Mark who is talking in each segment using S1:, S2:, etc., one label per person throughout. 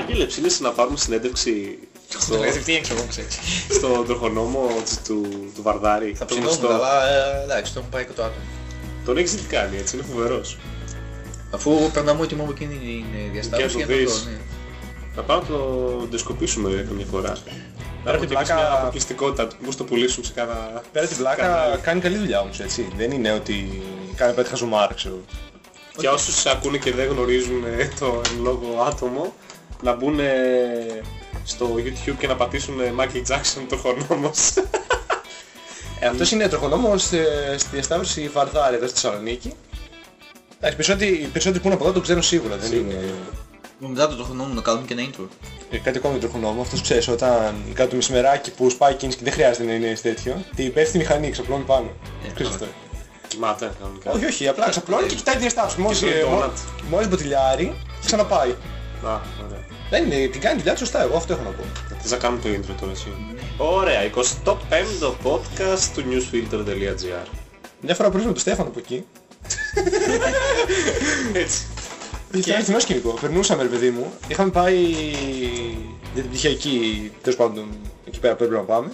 S1: Άγγελε, ψήνεσαι να πάρουμε συνέντευξη στο,
S2: Τι έξω εγώ ξέρεις.
S1: στον τροχονόμο του, του Βαρδάρη.
S2: Θα
S1: τον
S2: ψινόμουν,
S1: γνωστό.
S2: αλλά ε, εντάξει, το έχουν πάει 100 άτομα.
S1: Τον έχεις δει τι κάνει έτσι, είναι φοβερός.
S2: Αφού περνάμε ό,τι μου από εκείνη την ε, διασταύρωση
S1: Και
S2: για
S1: το
S2: να το
S1: δεις.
S2: ναι.
S1: Θα πάω να το ντεσκοπίσουμε καμιά φορά. Να
S3: την
S1: αποτυπώσει
S3: πλάκα-
S1: μια αποκλειστικότητα του, πώς το πουλήσουν σε cada...
S3: Πέρα την πλάκα
S1: Κανάλι.
S3: κάνει καλή δουλειά όμως έτσι. Δεν είναι ότι κάνει πέτυχα χαζομάρα ξέρω.
S1: Για όσους ακούνε και δεν γνωρίζουν ε, το εν λόγω άτομο, να μπουν ε, στο YouTube και να πατήσουν ε, Michael Jackson τροχονόμος.
S3: Ε, αυτός είναι τροχονόμος ε, στη διασταύρωση Βαρδάρη εδώ στη Θεσσαλονίκη. Εντάξει, περισσότεροι, οι περισσότεροι που είναι από εδώ το ξέρουν σίγουρα. Δεν
S1: Σίγουρα.
S3: είναι
S2: Μετά το τροχονόμο να κάνουμε και ένα intro.
S3: Ε, κάτι ακόμα με τον τροχονόμο. Αυτός ξέρεις όταν κάνει το μεσημεράκι που σπάει κίνηση και δεν χρειάζεται να είναι τέτοιο. Τι πέφτει στη μηχανή, ξαπλώνει πάνω.
S2: Ε,
S3: Ξέρεις αυτό.
S1: Κοιμάται κανονικά.
S3: Όχι, όχι, απλά ξαπλώνει και κοιτάει τη διασταύρωση. Μόλις,
S1: τρώει
S3: ε, μόλις-
S1: ντόνατ.
S3: μόλις μποτιλιάρει, ξαναπάει.
S1: Α, ωραία.
S3: Δεν είναι, την κάνει τη δουλειά του σωστά, εγώ αυτό έχω να πω.
S1: Θες να κάνουμε το intro τώρα εσύ; Ωραία, 25ο podcast του newsfilter.gr
S3: Μια φορά πριν με τον Στέφανο από εκεί,
S1: Έτσι.
S3: Ήταν αληθινό σκηνικό. Περνούσαμε ρε παιδί μου. Είχαμε πάει για την πτυχιακή, τέλος πάντων, εκεί πέρα που έπρεπε να πάμε.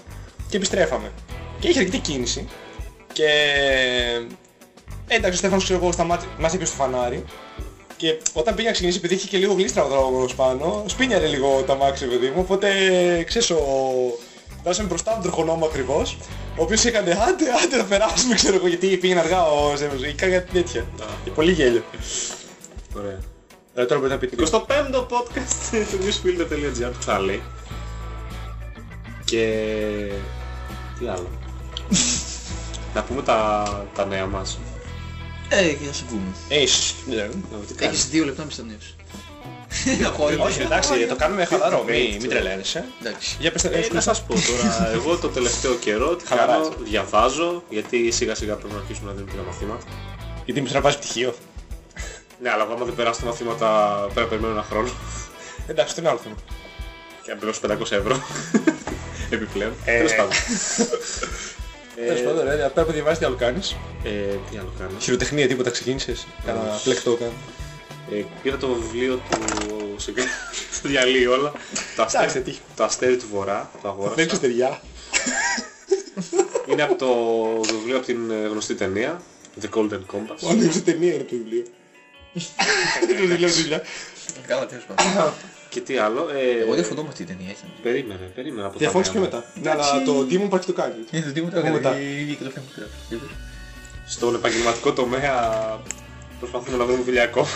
S3: Και επιστρέφαμε. Και είχε αρκετή κίνηση. Και... Ε, εντάξει, ο Στέφανος ξέρω εγώ σταμάτησε, μας είπε στο φανάρι. Και όταν πήγε να ξεκινήσει, επειδή είχε και λίγο γλίστρα ο δρόμος πάνω, σπίνιαρε λίγο το αμάξι, παιδί μου. Οπότε, ξέρεις, ο... Φτάσαμε μπροστά από τον τροχονόμο ακριβώς, ο οποίος έκανε άντε, άντε να περάσουμε, ξέρω εγώ, γιατί πήγαινε αργά ο Ζέμος, ή κάτι τέτοια. Και πολύ γέλιο.
S1: Ωραία.
S3: Ε, τώρα μπορείτε να πείτε.
S1: 25ο podcast του newsfilter.gr που θα λέει. Και... Τι άλλο. να πούμε τα, τα νέα μας.
S2: Ε, και θα σε πούμε.
S3: Ε, σ, ναι.
S1: Να δούμε τι κάνεις.
S2: Έχεις δύο λεπτά με νέους. Αγόρι.
S3: Όχι, εντάξει, το κάνουμε χαλαρό, μην, μην τρελαίνεσαι.
S2: Εντάξει.
S3: Για πες τα
S1: Ε, να σας πω τώρα, εγώ το τελευταίο καιρό τι
S3: Χαλαρά,
S1: κάνω,
S3: έτσι.
S1: διαβάζω, γιατί σιγά σιγά πρέπει να αρχίσουμε να δίνουμε και τα μαθήματα.
S3: Γιατί μου να βάζεις πτυχίο.
S1: Ναι, αλλά άμα δεν περάσω τα μαθήματα πρέπει να περιμένω ένα χρόνο
S3: Εντάξει, αυτό είναι άλλο θέμα.
S1: και να πληρώσω 500 ευρώ. Επιπλέον.
S3: Ε.
S1: Τέλος πάντων.
S3: Τέλος πάντων, ρε, πέρα που διαβάζεις τι άλλο κάνεις.
S1: Ε, τι άλλο κάνω.
S3: Χειροτεχνία, τίποτα ξεκίνησες. Κάνα πλεκτό κάνω.
S1: Ε, πήρα το βιβλίο του Σιγκρέ, το διαλύει όλα. Το
S3: Εντάξει,
S1: αστέρι,
S3: τι.
S1: το αστέρι του Βορρά, το αγόρασα.
S3: Δεν ξεστεριά.
S1: Είναι από το βιβλίο από την ε, γνωστή ταινία, The Golden Compass.
S3: Μόνο η ταινία είναι το βιβλίο. Δεν το λέω δουλειά.
S2: Καλά, τέλος πάντων.
S1: Και τι άλλο, ε,
S2: Εγώ διαφωνώ με αυτή την ταινία. έτσι.
S1: περίμενε, περίμενε από τα
S3: Διαφώνεις και
S1: νέα
S3: μετά. Ναι, αλλά το Demon Park το κάνει.
S2: Είναι το τίποτα
S3: Εγώ μετά.
S2: και το θέμα του.
S1: Στον επαγγελματικό τομέα προσπαθούμε να βρούμε δουλειά ακόμα.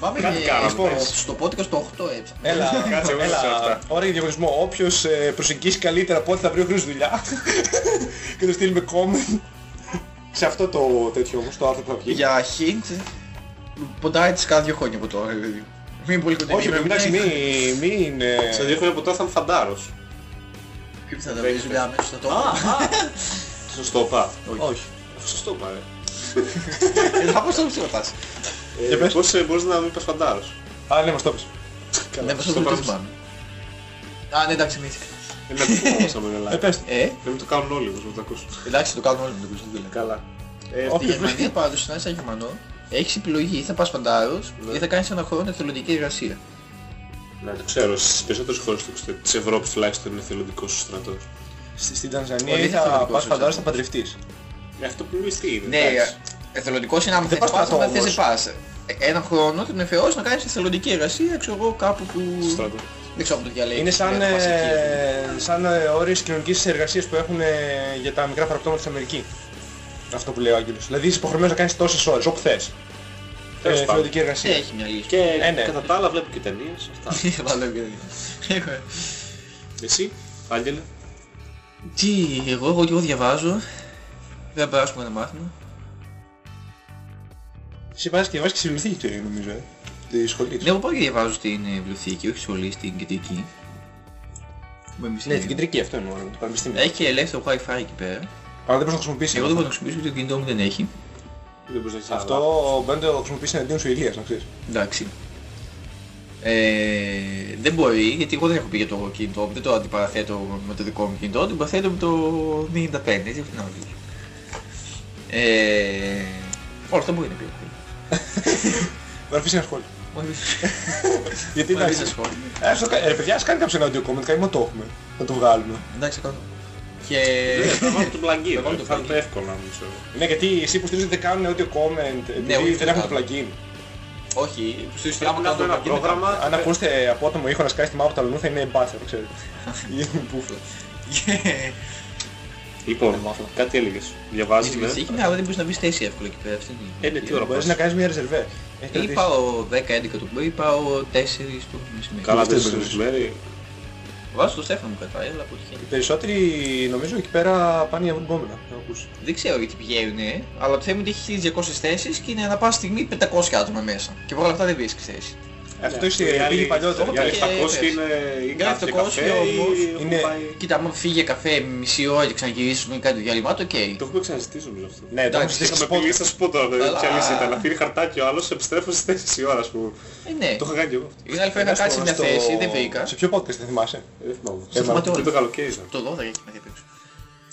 S2: Πάμε
S1: Κάτι
S2: και
S1: κάναμε,
S2: στο-
S1: πες.
S2: στο podcast το 8 έτσι.
S3: Έλα,
S1: Κάτσε, εγώ σε αυτά.
S3: έλα, ώρα για διαγωνισμό. Όποιος ε, προσεγγίσει καλύτερα πότε θα βρει ο Χρήστος δουλειά και το στείλει με comment σε αυτό το τέτοιο όμως, το άρθρο που θα βγει.
S2: Για hint, ποντάει τις κάθε δύο χρόνια από τώρα. Δηλαδή. Μην πολύ κοντά.
S3: Όχι, εντάξει, μην... μην ε,
S1: Σε δύο χρόνια από τώρα θα είμαι φαντάρος.
S2: Ποιο θα τα βρει δουλειά μέσα στο τόπο.
S1: Σωστό πα.
S3: Όχι.
S1: Σωστό πα, ρε.
S2: Ε, Θα πω στο ψηλό πας.
S1: Ε,
S3: Για πες.
S1: Πώς ε, μπορείς να μην πας φαντάρος.
S3: Α, ναι, μας το πες.
S2: Ναι, μας το
S1: στο
S2: το
S1: πάμε.
S2: θυμάμαι. Α, ναι, εντάξει, μύθικα.
S1: Ε, Να το πω όμως άμα είναι
S3: Ε,
S1: live.
S3: πες.
S2: Ε,
S1: Να μην το κάνουν όλοι όμως να το ακούσουν.
S2: εντάξει, το κάνουμε όλοι με τον Κωστή Δουλειά.
S1: Καλά. Ε,
S3: Όχι.
S2: Στη Γερμανία πάντως, να είσαι Γερμανό, έχεις επιλογή ή θα πας φαντάρος ή θα κάνεις ένα χρόνο εθελοντική εργασία.
S1: Ναι, το ξέρω. Στις περισσότερες χώρες του- της Ευρώπης τουλάχιστον είναι θελοντικός ο στρατός.
S3: Στη- Στην Τανζανία
S2: Πολύ
S3: ή θα
S2: διαφορετικός
S3: πας
S2: ο
S3: φαντάρος θα
S2: Ζάμπος.
S3: παντρευτείς.
S1: Ε, Αυτό που μιλείς τι είναι.
S2: Ναι,
S1: εντάξει.
S2: εθελοντικός είναι άμα
S3: Δεν
S2: θες
S3: πας
S2: πας, άμα
S3: στρατός
S2: θες δεν πας. Ε, Ένα χρόνο τον εφαιώσεις να κάνεις εθελοντική εργασία, ξέρω εγώ, κάπου που...
S1: Στρατό.
S2: Δεν ξέρω αν το διαλέγεις.
S3: Είναι σαν,
S2: δεν πας εκεί.
S3: ε, σαν ε, όρες κοινωνικής εργασίας που έχουν ε, για τα μικρά παραπτώματα στην Αμερικής. Αυτό που λέει ο Άγγελος. Δηλαδή είσαι υποχρεωμένος να κάνεις τόσες ώρες, όπου θες.
S1: Τέλος
S3: Ε,
S1: πάντων.
S3: Θελοντική εργασία.
S2: Έχει μια λύση.
S1: Και
S3: Ε, ναι.
S1: κατά τα άλλα βλέπω και ταινίες. Αυτά.
S2: Βάλε και Έχω, ε.
S1: Εσύ, Άγγελε.
S2: Τι, εγώ, εγώ και εγώ διαβάζω. Δεν θα περάσουμε ένα μάθημα.
S3: Εσύ βάζεις και βάζεις και στη βιβλιοθήκη του νομίζω, ε. Τη σχολή
S2: Ναι, εγώ πάω και διαβάζω στην ε, βιβλιοθήκη, όχι σχολή, στην κεντρική. Με
S3: Ναι, την κεντρική αυτό εννοώ, το πανεπιστήμιο.
S2: Έχει και ελεύθερο wifi εκεί πέρα.
S3: Αλλά δεν μπορείς να χρησιμοποιήσεις.
S2: Εγώ δεν μπορώ να χρησιμοποιήσω γιατί το κινητό μου δεν έχει.
S1: Δεν μπορείς να έχεις
S3: Αυτό
S1: άλλα.
S3: μπορεί να το χρησιμοποιήσει εναντίον σου Ηλίας, να ξέρεις.
S2: Εντάξει. Ε, δεν μπορεί, γιατί εγώ δεν έχω πει για το κινητό μου, δεν το αντιπαραθέτω με το δικό μου κινητό, το αντιπαραθέτω με το 95, έτσι αυτό να δεις. Ε, όλα αυτά μπορεί να πει.
S3: Μπορεί να αφήσεις ένα σχόλιο. Γιατί
S2: Πολύ
S3: εντάξει.
S2: σε σχόλια.
S3: Ε, στο κα- ε, ρε παιδιά, ας κάνει κάποιο ένα audio comment, καημό το έχουμε. Να το βγάλουμε.
S2: Εντάξει, κάνω. Και...
S1: Ναι, θα βάλω το plugin.
S2: Θα βάλω το
S1: Θα είναι
S2: plugin.
S1: το εύκολα νομίζω.
S3: Ναι, γιατί εσύ υποστηρίζεις ότι δεν κάνουν audio comment επειδή
S2: όχι,
S3: δεν
S2: δεν
S3: έχουν το
S2: κάνουν.
S3: plugin.
S2: Όχι, στο
S1: Άμα
S2: άμα
S1: κάνω ένα πρόγραμμα,
S3: Αν ακούσετε απότομο ήχο να σκάσει τη μάπα του αλουνού θα είναι μπάτσερ, ξέρετε. Είναι μπούφλο.
S1: Λοιπόν,
S3: Δεν μάθω.
S1: κάτι έλεγες. Διαβάζεις,
S2: Έχει
S1: ναι.
S2: βυθίκη, ναι, αλλά δεν μπορείς να βρεις θέση εύκολα εκεί πέρα. αυτή είναι η-
S1: Ε, ναι, τι ώρα
S3: Μπορείς
S1: πας;
S3: να κάνεις μια ρεζερβέ. Έχεις κρατήσει.
S2: Ή πάω 10-11 το πρωί, πάω 4 το μεσημέρι.
S1: Καλά,
S3: δεν
S1: δεν
S3: μπορείς.
S1: στο μεσημέρι.
S2: Βάζω το Στέφανο μου κρατάει, αλλά από εκεί.
S3: Οι περισσότεροι νομίζω εκεί πέρα πάνε για βουγκόμενα. Να ακούσει.
S2: Δεν ξέρω γιατί πηγαίνουν, αλλά το θέμα είναι ότι έχει 1200 θέσεις και είναι ανά πάση στιγμή 500 άτομα μέσα. Και παρόλα αυτά δεν βρίσκεις θέση.
S3: Αυτό
S1: Οι
S3: είσαι
S1: άλλοι-
S3: πήγε παλιότερα.
S1: Οι άλλοι
S2: και
S1: 700
S2: πες.
S1: είναι ή
S2: Για
S1: κάτι
S2: 700
S1: καφέ
S2: όμως
S1: ή έχουν
S3: είναι-
S1: πάει...
S2: Κοίτα, άμα φύγει για καφέ μισή ώρα και ξαναγυρίσει με κάτι διάλειμμα, το οκ.
S1: Το έχουμε ξανασυζητήσει νομίζω αυτό.
S3: Ναι, το
S2: Εντάξει,
S3: έχουμε συζητήσει
S1: Είχαμε
S3: στο
S1: πει,
S3: podcast.
S1: θα σου πω τώρα, δεν
S2: Αλλά-
S1: ποια λύση ήταν. Να πήρε χαρτάκι ο άλλος, επιστρέφω στις 4 η ώρα, ας πούμε.
S2: Ε, ναι.
S1: Το είχα κάνει και εγώ αυτό.
S2: Την άλλη φορά είχα κάτσει σε μια
S3: Στο-
S2: θέση, δεν βρήκα.
S3: Σε ποιο podcast δεν θυμάσαι;
S1: Ε, Δεν θυμάμαι.
S3: Ε, μα-
S2: θυμάται
S1: Πριν
S2: όλα.
S1: το καλοκαίρι ήταν.
S2: Το 12 έχει μέχρι έξω.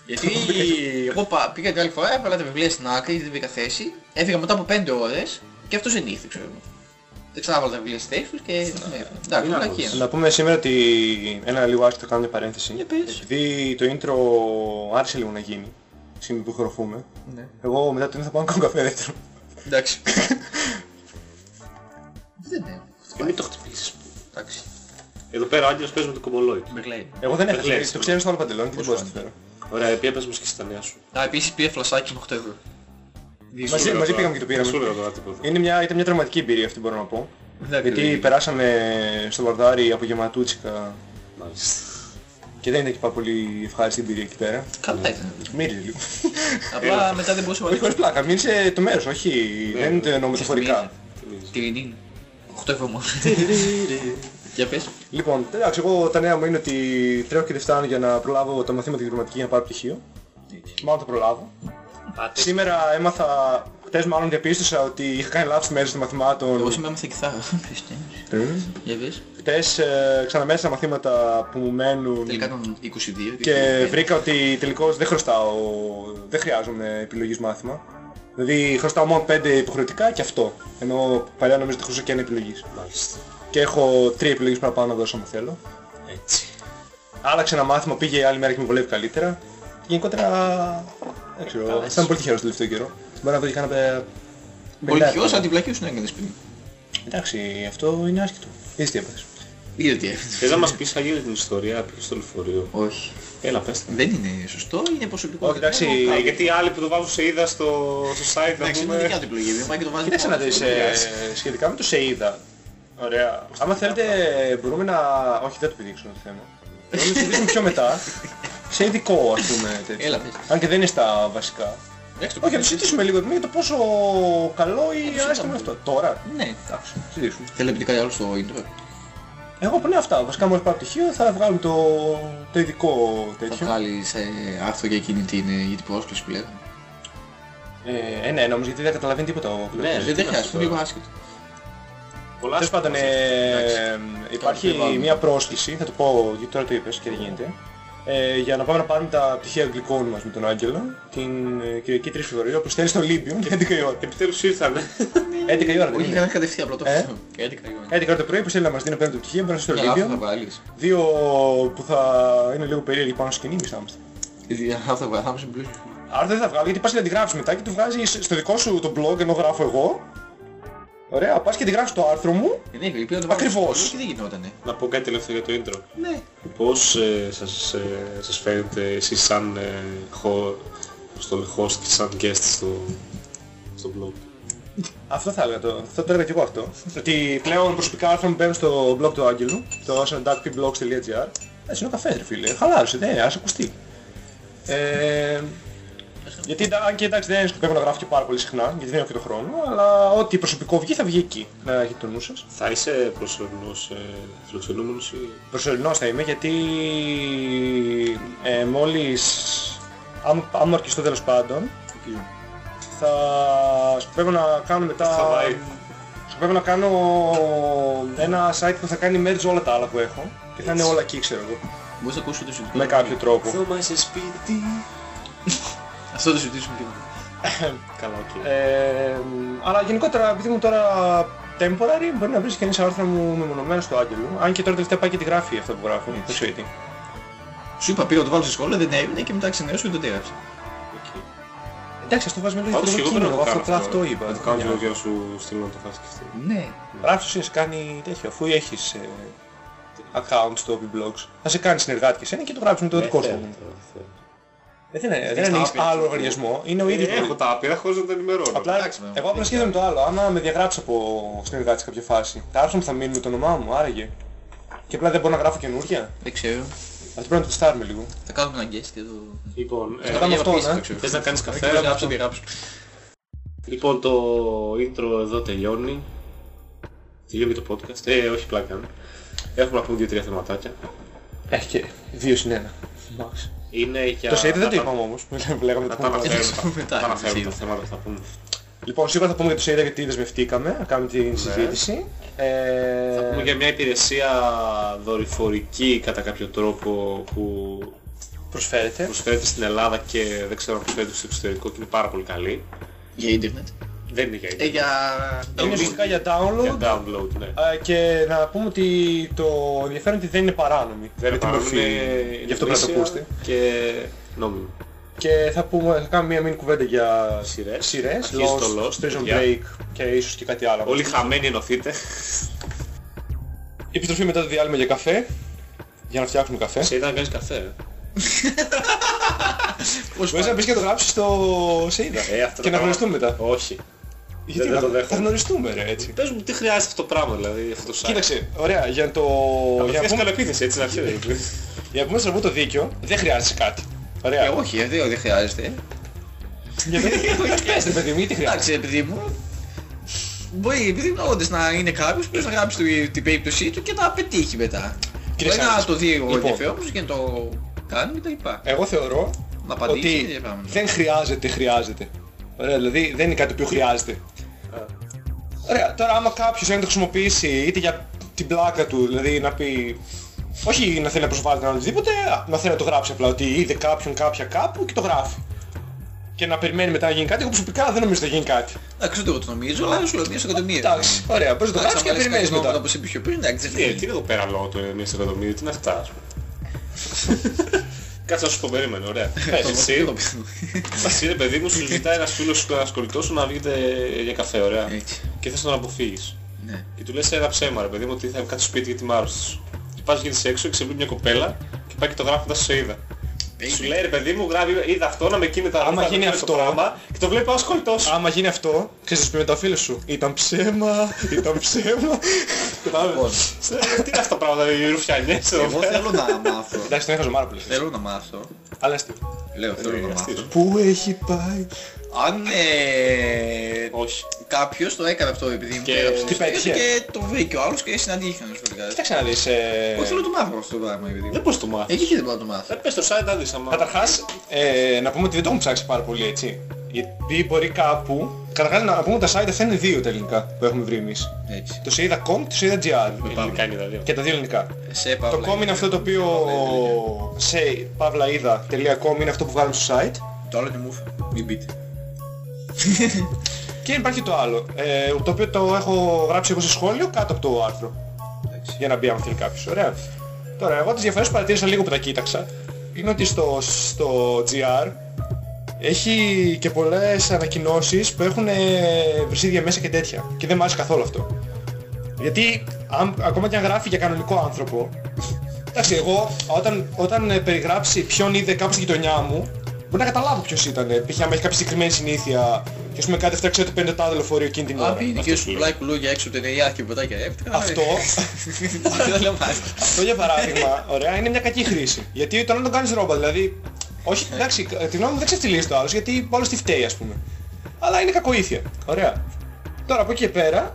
S2: Γιατί εγώ πα- πήγα την άλλη φορά, έβαλα τα βιβλία στην άκρη, δεν βρήκα θέση, έφυγα μετά από 5 ώρες και αυτός δεν ήρθε, ξέρω. Δεν ξανάβαλα τα βιβλία στις θέσεις τους και με έφυγα. Εντάξει,
S1: Είναι
S2: βλακία.
S3: Να πούμε σήμερα ότι ένα λίγο άσχετο κάνω μια παρένθεση.
S2: Για πες.
S3: Επειδή το intro άρχισε λίγο να γίνει, στιγμή που ηχογραφούμε,
S2: Ναι.
S3: εγώ μετά το intro θα πάω να κάνω καφέ δεύτερο.
S2: Εντάξει. Δεν είναι.
S1: Και μην το χτυπήσεις.
S2: Εντάξει.
S1: Εδώ πέρα ο Άγγελος παίζει με το κομπολόι.
S2: Μπερλέιν.
S3: Εγώ δεν
S1: Δεν
S3: έφερα,
S1: λες.
S3: το ξέρεις στο άλλο παντελόνι και δεν
S2: Πόσο
S3: μπορούσα να το φέρω.
S1: Ωραία, ποια πες μας και στα νέα σου.
S2: Α, επίσης πήρε φλασάκι με 8 ευρώ.
S3: Μαζί-
S1: Σου έλεγα
S3: μαζί
S1: τώρα.
S3: πήγαμε και το πήραμε.
S1: Σου έλεγα τώρα τίποτα.
S3: Είναι μια, ήταν μια τραυματική εμπειρία αυτή μπορώ να πω.
S2: Εντάξει,
S3: Γιατί
S2: δεν-
S3: περάσαμε στο Βαρδάρι από γεματούτσικα
S1: Μάλιστα.
S3: και δεν ήταν και πάρα πολύ ευχάριστη εμπειρία εκεί πέρα.
S2: Καλά ήταν.
S3: Μύριζε λίγο.
S2: Απλά μετά δεν μπορούσα
S3: Όχι χωρίς πλάκα, μύριζε το μέρος, όχι,
S1: Ναι,
S3: δεν
S1: ναι.
S3: εννοώ μεταφορικά.
S2: Τυρινίν. 8 ευρώ μόνο. Για πες.
S3: Λοιπόν, εντάξει, εγώ τα νέα μου είναι ότι τρέχω και δεν φτάνω για να προλάβω τα μαθήματα για γραμματική για να πάρω πτυχίο. Μάλλον το προλάβω.
S1: Πάτε.
S3: Σήμερα έμαθα, χτες μάλλον διαπίστωσα ότι είχα κάνει λάθος μέρες των μαθημάτων.
S2: Εγώ σήμερα έμαθα κιθάρα. Χριστέ. Για πες.
S3: Χτες ε, ξαναμέσα μαθήματα που μου μένουν
S2: Τελικά ήταν 22.
S3: και βρήκα ότι τελικώς δεν χρωστάω, δεν χρειάζομαι επιλογής μάθημα. Δηλαδή χρωστάω μόνο 5 υποχρεωτικά και αυτό. Ενώ παλιά νομίζω ότι χρωστάω και ένα επιλογής.
S1: Μάλιστα.
S3: Και έχω 3 επιλογές παραπάνω να δώσω αν θέλω.
S1: Έτσι.
S3: Άλλαξε ένα μάθημα, πήγε άλλη μέρα και με βολεύει καλύτερα. Γενικότερα, δεν ξέρω,
S1: Καλά,
S3: ήταν πολύ τυχερός το τελευταίο καιρό. Μπορεί να δω και κάνα πε...
S2: Πολύ
S3: πενήντα
S2: τυχερός,
S3: εύκολα.
S2: αν την πλακή σου να έκανες πριν.
S3: Εντάξει, αυτό είναι άσχετο. Είδες τι έπαθες.
S2: Είδε τι έφυγε.
S1: Θες να μας πεις Αγγέλη την ιστορία, πήγες στο λεωφορείο.
S2: Όχι.
S1: Έλα πες τα.
S2: Δεν είναι σωστό, είναι προσωπικό.
S3: Όχι, εντάξει,
S1: Ε, γιατί οι άλλοι που το βάζουν σε είδα στο, στο site να
S2: Εντάξει, είναι δικιά
S1: πούμε...
S2: του επιλογή. Δεν πάει και το βάζει.
S3: Κοίταξε να
S2: μόνος
S3: δεις,
S2: του.
S3: ε, σχετικά με το ΣΕΙΔΑ. Ωραία. Άμα θέλετε μπορούμε να... Όχι, δεν το πηδήξω το θέμα. Μπορούμε να συζητήσουμε πιο μετά. Σε ειδικό, ας πούμε, τέτοιο.
S2: Έλα, πες.
S3: Αν και δεν είναι στα βασικά.
S2: Εντάξει, το
S3: Όχι, να το
S2: πει.
S3: συζητήσουμε λίγο για το πόσο καλό ή άσχημο είναι
S2: συζητάμε.
S3: αυτό. Τώρα.
S2: Ναι.
S3: Εντάξει, συζητήσουμε.
S2: Θέλει να πει κάτι άλλο στο intro;
S3: Εγώ από ναι αυτά. Βασικά μόλις πάρω πτυχίο θα βγάλουμε το, το ειδικό
S2: Θα
S3: τέτοιο.
S2: βγάλεις ε, άρθρο για εκείνη την, ε, για την πρόσκληση που λέγαμε.
S3: Ε, ε, ναι, νομίζω γιατί δεν καταλαβαίνει τίποτα ο
S1: Ναι,
S3: πλέον.
S2: Δεν
S1: τι
S2: δεν
S1: να
S2: χρειάζεται,
S1: σου
S2: είναι λίγο
S1: πω.
S2: άσχετο.
S1: Πολλά
S3: Τέλος πάντων, ε, υπάρχει
S2: περιβάλλον.
S3: μια πρόσκληση, θα το πω γιατί τώρα το είπες και δεν γίνεται, ε, για να πάμε να πάρουμε τα πτυχία αγγλικών μας με τον Άγγελο την ε, Κυριακή 3 Φεβρουαρίου, όπως θέλεις στο Λίμπιο για 11 η ώρα.
S1: Επιτέλους ήρθανε.
S3: 11 η ώρα δεν
S2: Όχι,
S3: είναι.
S2: είχα κατευθείαν απλά το
S3: Ε;
S2: αυτό. Και 11 η ώρα.
S3: 11 η ώρα το πρωί που θέλει να μας δίνει πέντε το πτυχίο, μπαίνω στο
S2: Μια άρθρο θα
S3: Λίμπιο.
S2: βγάλεις.
S3: Δύο που θα είναι λίγο περίεργοι πάνω στο σκηνή, μισά μας.
S2: Γιατί άρθρο θα βγάλεις, θα είμαστε πλούσιοι.
S3: Άρα δεν θα βγάλω γιατί πας και να τη γράψεις μετά και το βγάζεις στο δικό σου το blog ενώ γράφω εγώ. Ωραία, πας και τη γράφεις το άρθρο μου.
S2: Ε, Ναι, πρέπει να το βάλεις
S3: Ακριβώς.
S2: στο σχολείο Και δεν γινότανε.
S1: Να πω κάτι τελευταίο για το intro.
S2: Ναι.
S1: Πώς ε, σας, ε, σας φαίνεται εσείς σαν ε, ho, στο host και σαν guest στο, στο blog;
S3: Αυτό θα έλεγα το. Αυτό το έλεγα και εγώ αυτό. ότι πλέον προσωπικά άρθρα μου μπαίνουν στο blog του Άγγελου, το snowduckpblogs.gr. Έτσι είναι ο καφές ρε φίλε. Χαλάρωσες, ναι, ας ακουστεί. Ε, γιατί εντά- αν και εντάξει δεν σκοπεύω να γράφω και πάρα πολύ συχνά, γιατί δεν έχω και τον χρόνο, αλλά ό,τι προσωπικό βγει θα βγει εκεί. Να έχετε το νου σας.
S1: Θα είσαι προσωρινός ε, φιλοξενούμενος ή...
S3: Προσωρινός θα είμαι γιατί ε, μόλις, άμα, άμα ορκιστώ τέλος πάντων, θα σκοπεύω να κάνω μετά...
S1: Χαβάη.
S3: Σκοπεύω να κάνω ένα site που θα κάνει merge όλα τα άλλα που έχω και θα είναι όλα εκεί ξέρω εγώ.
S2: Μπορείς να ακούσεις το συζητήσουμε.
S3: Με κάποιο τρόπο.
S1: Θωμά σε σπίτι.
S2: Αυτό το συζητήσουμε και μετά.
S1: Καλά, οκ.
S3: Ε, αλλά γενικότερα επειδή ήμουν τώρα temporary μπορεί να βρεις κανείς άρθρα μου μεμονωμένα στο Άγγελο. Αν και τώρα τελευταία πάει και τη γράφει αυτό που γράφω. Δεν ξέρω γιατί.
S2: Σου είπα πήγα να το βάλω στη σχόλια, δεν έμεινε και μετά ξενέρωσε και το έγραψε.
S3: Εντάξει, ας το βάζουμε λίγο
S1: Πάντως και
S3: στο
S1: εγώ δεν
S3: κείμενο.
S1: έχω
S3: Αυτό,
S1: κάνει
S3: αυτό είπα.
S1: Να το κάνω
S3: Για-
S1: λίγο για να σου στείλω να το φας και αυτό.
S2: Ναι.
S3: Γράψεις είναι, σε κάνει τέτοιο, αφού έχεις ε, account στο Vblogs. Θα σε κάνει συνεργάτη και εσένα και το γράψεις με το δικό σου. Ε, Δεν είναι- δεν
S2: τα
S3: ανοίγεις
S2: άπειρα.
S3: άλλο λογαριασμό, είναι ο ίδιος.
S1: Ε, Έχω τα άπειρα χωρίς να τα ενημερώνω.
S3: Απλά
S2: Εντάξει, βέβαια.
S3: εγώ απλά σκέφτομαι το άλλο. Άμα με διαγράψει από συνεργάτη σε κάποια φάση, τα άρθρα μου θα μείνουν με το όνομά μου, άραγε. Και απλά δεν μπορώ να γράφω καινούργια.
S2: Δεν ξέρω.
S3: Αυτό πρέπει να το τεστάρουμε λίγο.
S2: Θα κάνουμε ένα guest και το...
S1: Λοιπόν, ε,
S3: Σταματάμε αυτό,
S2: πίσω,
S3: ναι.
S2: δεν ξέρω.
S1: θες να κάνεις
S2: Δεν
S1: καφέ,
S2: ξέρω,
S1: να
S2: γράψω, τι γράψω.
S1: Λοιπόν, το intro εδώ τελειώνει. Τελειώνει το podcast. Ε, όχι πλάκα. Έχουμε να πούμε δύο-τρία θεματάκια.
S3: Έχει και δύο συν ένα.
S1: Είναι για...
S3: Το σέιντ δεν
S1: να
S3: το
S1: τα-
S3: είπαμε όμως. που Λέγαμε
S1: Να
S3: το
S1: τα
S3: πούμε.
S1: αναφέρουμε τα-
S2: Μετά,
S1: τα αναφέρουμε
S2: σίγουρα.
S1: τα θέματα που θα πούμε.
S3: Λοιπόν, σίγουρα θα πούμε για το σέιντ γιατί δεσμευτήκαμε να κάνουμε την συζήτηση. Ε,
S1: Θα πούμε για μια υπηρεσία δορυφορική κατά κάποιο τρόπο που
S3: Προσφέρεται.
S1: προσφέρεται στην Ελλάδα και δεν ξέρω αν προσφέρεται στο εξωτερικό και είναι πάρα πολύ καλή.
S2: Για ίντερνετ.
S1: Δεν είναι για
S2: Ε,
S1: ίντερνετ.
S2: για...
S3: Είναι ουσιαστικά για
S1: Για
S3: download.
S1: download, ναι.
S3: ε, Και να πούμε ότι το ενδιαφέρον είναι ότι δεν είναι παράνομη.
S1: Δεν
S3: με τη
S1: είναι
S3: μορφή.
S1: παράνομη,
S3: Γι' αυτό πρέπει να το
S1: γνήσια
S3: ακούσετε.
S1: Και νόμιμη.
S3: Και θα, πούμε, θα κάνουμε μια μήνυ κουβέντα για
S1: Σειρές.
S3: σειρές,
S1: Αρχίζει το
S3: Lost,
S1: Lost,
S3: Prison
S1: παιδιά.
S3: Break και ίσως και κάτι άλλο.
S1: Όλοι χαμένοι ενωθείτε.
S3: Η επιστροφή μετά το διάλειμμα για καφέ. Για να φτιάξουμε καφέ.
S1: Σε ήταν να κάνεις καφέ. ε.
S2: Πώς
S3: Μπορείς να πεις και το γράψεις στο Σέιδα.
S1: Ε, αυτό
S3: και
S1: το
S3: να
S1: πράγμα-
S3: γνωριστούμε μετά.
S1: Όχι.
S3: Γιατί
S1: δεν το
S3: να-
S1: δέχομαι.
S3: θα γνωριστούμε ρε έτσι.
S1: Πες μου τι χρειάζεται αυτό το πράγμα δηλαδή, αυτό το site.
S3: Κοίταξε, ωραία, για να το... Για να
S1: Απευθείας
S3: πούμε,
S1: καλοπίθεση έτσι να αρχή.
S3: για να πούμε στραβού το δίκιο, δεν χρειάζεσαι κάτι.
S2: Ε,
S3: Ωραία.
S2: όχι, ε, δεν δεν χρειάζεται.
S3: Γιατί πες ρε παιδί μου, γιατί χρειάζεται.
S2: Εντάξει, επειδή μου... Μπορεί, επειδή όντως να είναι κάποιος που να γράψει το- την περίπτωσή του και να πετύχει μετά.
S3: Κύριε
S2: Μπορεί να
S3: Σάρης,
S2: το δει ο
S3: λοιπόν.
S2: ενδιαφέρον και να το κάνει και τα λοιπά.
S3: Εγώ θεωρώ
S2: Να απαντήσει
S3: ότι
S2: και πράγματα.
S3: δεν χρειάζεται, χρειάζεται. Ωραία, δηλαδή δεν είναι κάτι το οποίο χρειάζεται. Ωραία, τώρα άμα κάποιος θέλει να το χρησιμοποιήσει είτε για την πλάκα του, δηλαδή να πει... Όχι να θέλει να προσβάλλει τον άλλο οτιδήποτε, α, να θέλει να το γράψει απλά ότι είδε κάποιον κάποια κάπου και το γράφει. Και να περιμένει μετά να γίνει κάτι, εγώ προσωπικά δεν νομίζω ότι θα γίνει κάτι.
S2: Εντάξει, ούτε εγώ το νομίζω, αλλά σου λέω μία εκατομμύρια.
S3: Εντάξει, ωραία, μπορείς να το γράψεις και να περιμένεις μετά.
S2: Όπως είπε πιο πριν, εντάξει,
S1: Τι
S2: δεν
S1: τι είναι εδώ πέρα λόγω του μιας εκατομμύρια, τι είναι αυτά ας πούμε. Κάτσε να σου πω περίμενε, ωραία. Εσύ, εσύ ρε παιδί μου σου ζητάει ένας φίλος σου, ένας κολλητός σου να βγείτε για καφέ, ωραία.
S2: Έτσι.
S1: Και θες να τον αποφύγεις.
S2: Ναι.
S1: Και του λες ένα ψέμα ρε παιδί μου ότι θα είμαι κάτι στο σπίτι γιατί είμαι άρρωστος. Και πας γίνεις έξω και σε βλέπει μια κοπέλα και πάει και το γράφει μετά στο είδα. Σου λέει ρε παιδί μου γράφει είδα αυτό να με εκείνη τα
S3: Άμα
S1: ρούχα, να
S3: γίνει
S1: με εκείνο το
S3: αυτό-
S1: πράγμα και το βλέπει ως κολλητός σου.
S3: Άμα γίνει αυτό, ξέρεις πει με τα φίλα σου; Ήταν ψέμα, ήταν ψέμα. Κατάλαβες.
S2: Λοιπόν,
S1: Ε, Τι είναι αυτά τα πράγματα οι ρουφιανιές εδώ
S2: εγώ
S1: πέρα;
S2: θέλω να μάθω.
S3: Εντάξει, τον έχασα πάρα πολύ.
S2: Θέλω να μάθω.
S3: Αλλά αστείο.
S2: Λέω, θέλω να
S1: αστείο.
S2: μάθω.
S3: Πού έχει πάει;
S2: Αν ε,
S1: Όχι.
S2: κάποιος το έκανε αυτό επειδή μου
S1: Και-
S2: έγραψε
S3: τι
S2: στο
S3: πέτυχε;
S2: και το βρήκε ο άλλος και συναντήθηκαν να σου
S3: Κοίταξε να δεις. ε,
S2: Όχι θέλω να το μάθω αυτό το πράγμα επειδή
S1: Δεν μπορείς να το μάθεις.
S2: Εκεί και δεν μπορώ να το μάθω.
S1: Ε, Πες στο site να δεις άμα...
S3: Καταρχάς, ε, να πούμε ότι δεν το έχουμε ψάξει πάρα πολύ έτσι. Γιατί μπορεί κάπου... Καταρχάς να πούμε ότι τα site αυτά είναι δύο τα ελληνικά που έχουμε βρει εμείς.
S2: Έτσι.
S3: Το seida.com και το seida.gr.
S1: Ελληνικά είναι τα δύο.
S3: Και τα δύο ελληνικά.
S2: Σε
S3: Το com είναι αυτό το οποίο σε pavlaida.com είναι αυτό που βγάλουμε στο site.
S2: Το άλλο είναι μουφ. Μην πείτε.
S3: Και υπάρχει το άλλο, ε, το οποίο το έχω γράψει εγώ σε σχόλιο κάτω από το άρθρο.
S2: Εντάξει.
S3: Για να μπει αν θέλει κάποιος. Ωραία. Τώρα, εγώ τις διαφορές που παρατήρησα λίγο που τα κοίταξα είναι ότι στο, στο GR έχει και πολλές ανακοινώσεις που έχουν ε, βρυσίδια μέσα και τέτοια. Και δεν μου άρεσε καθόλου αυτό. Γιατί αν, ακόμα και αν γράφει για κανονικό άνθρωπο, εντάξει εγώ όταν, όταν ε, περιγράψει ποιον είδε κάπου στη γειτονιά μου, μπορεί να καταλάβω ποιος ήταν. Π.χ. άμα έχει κάποια συγκεκριμένη συνήθεια και ας πούμε κάτι αυτά ξέρω ότι παίρνει το τάδε λεωφορείο εκείνη την ώρα.
S2: Αν πει και σου πουλάει κουλούγια έξω από την ΕΙΑ και ποτάκια εύκολα.
S3: Αυτό,
S2: Αυτό δεν λέω μάθει.
S3: αυτό για παράδειγμα, ωραία, είναι μια κακή χρήση. Γιατί τώρα να το κάνεις ρόμπα, δηλαδή, όχι, εντάξει, ε, τη γνώμη μου δεν ξεφτυλίζει το άλλος, γιατί όλος τι φταίει ας πούμε. Αλλά είναι κακοήθεια. Ωραία. Τώρα από εκεί και πέρα,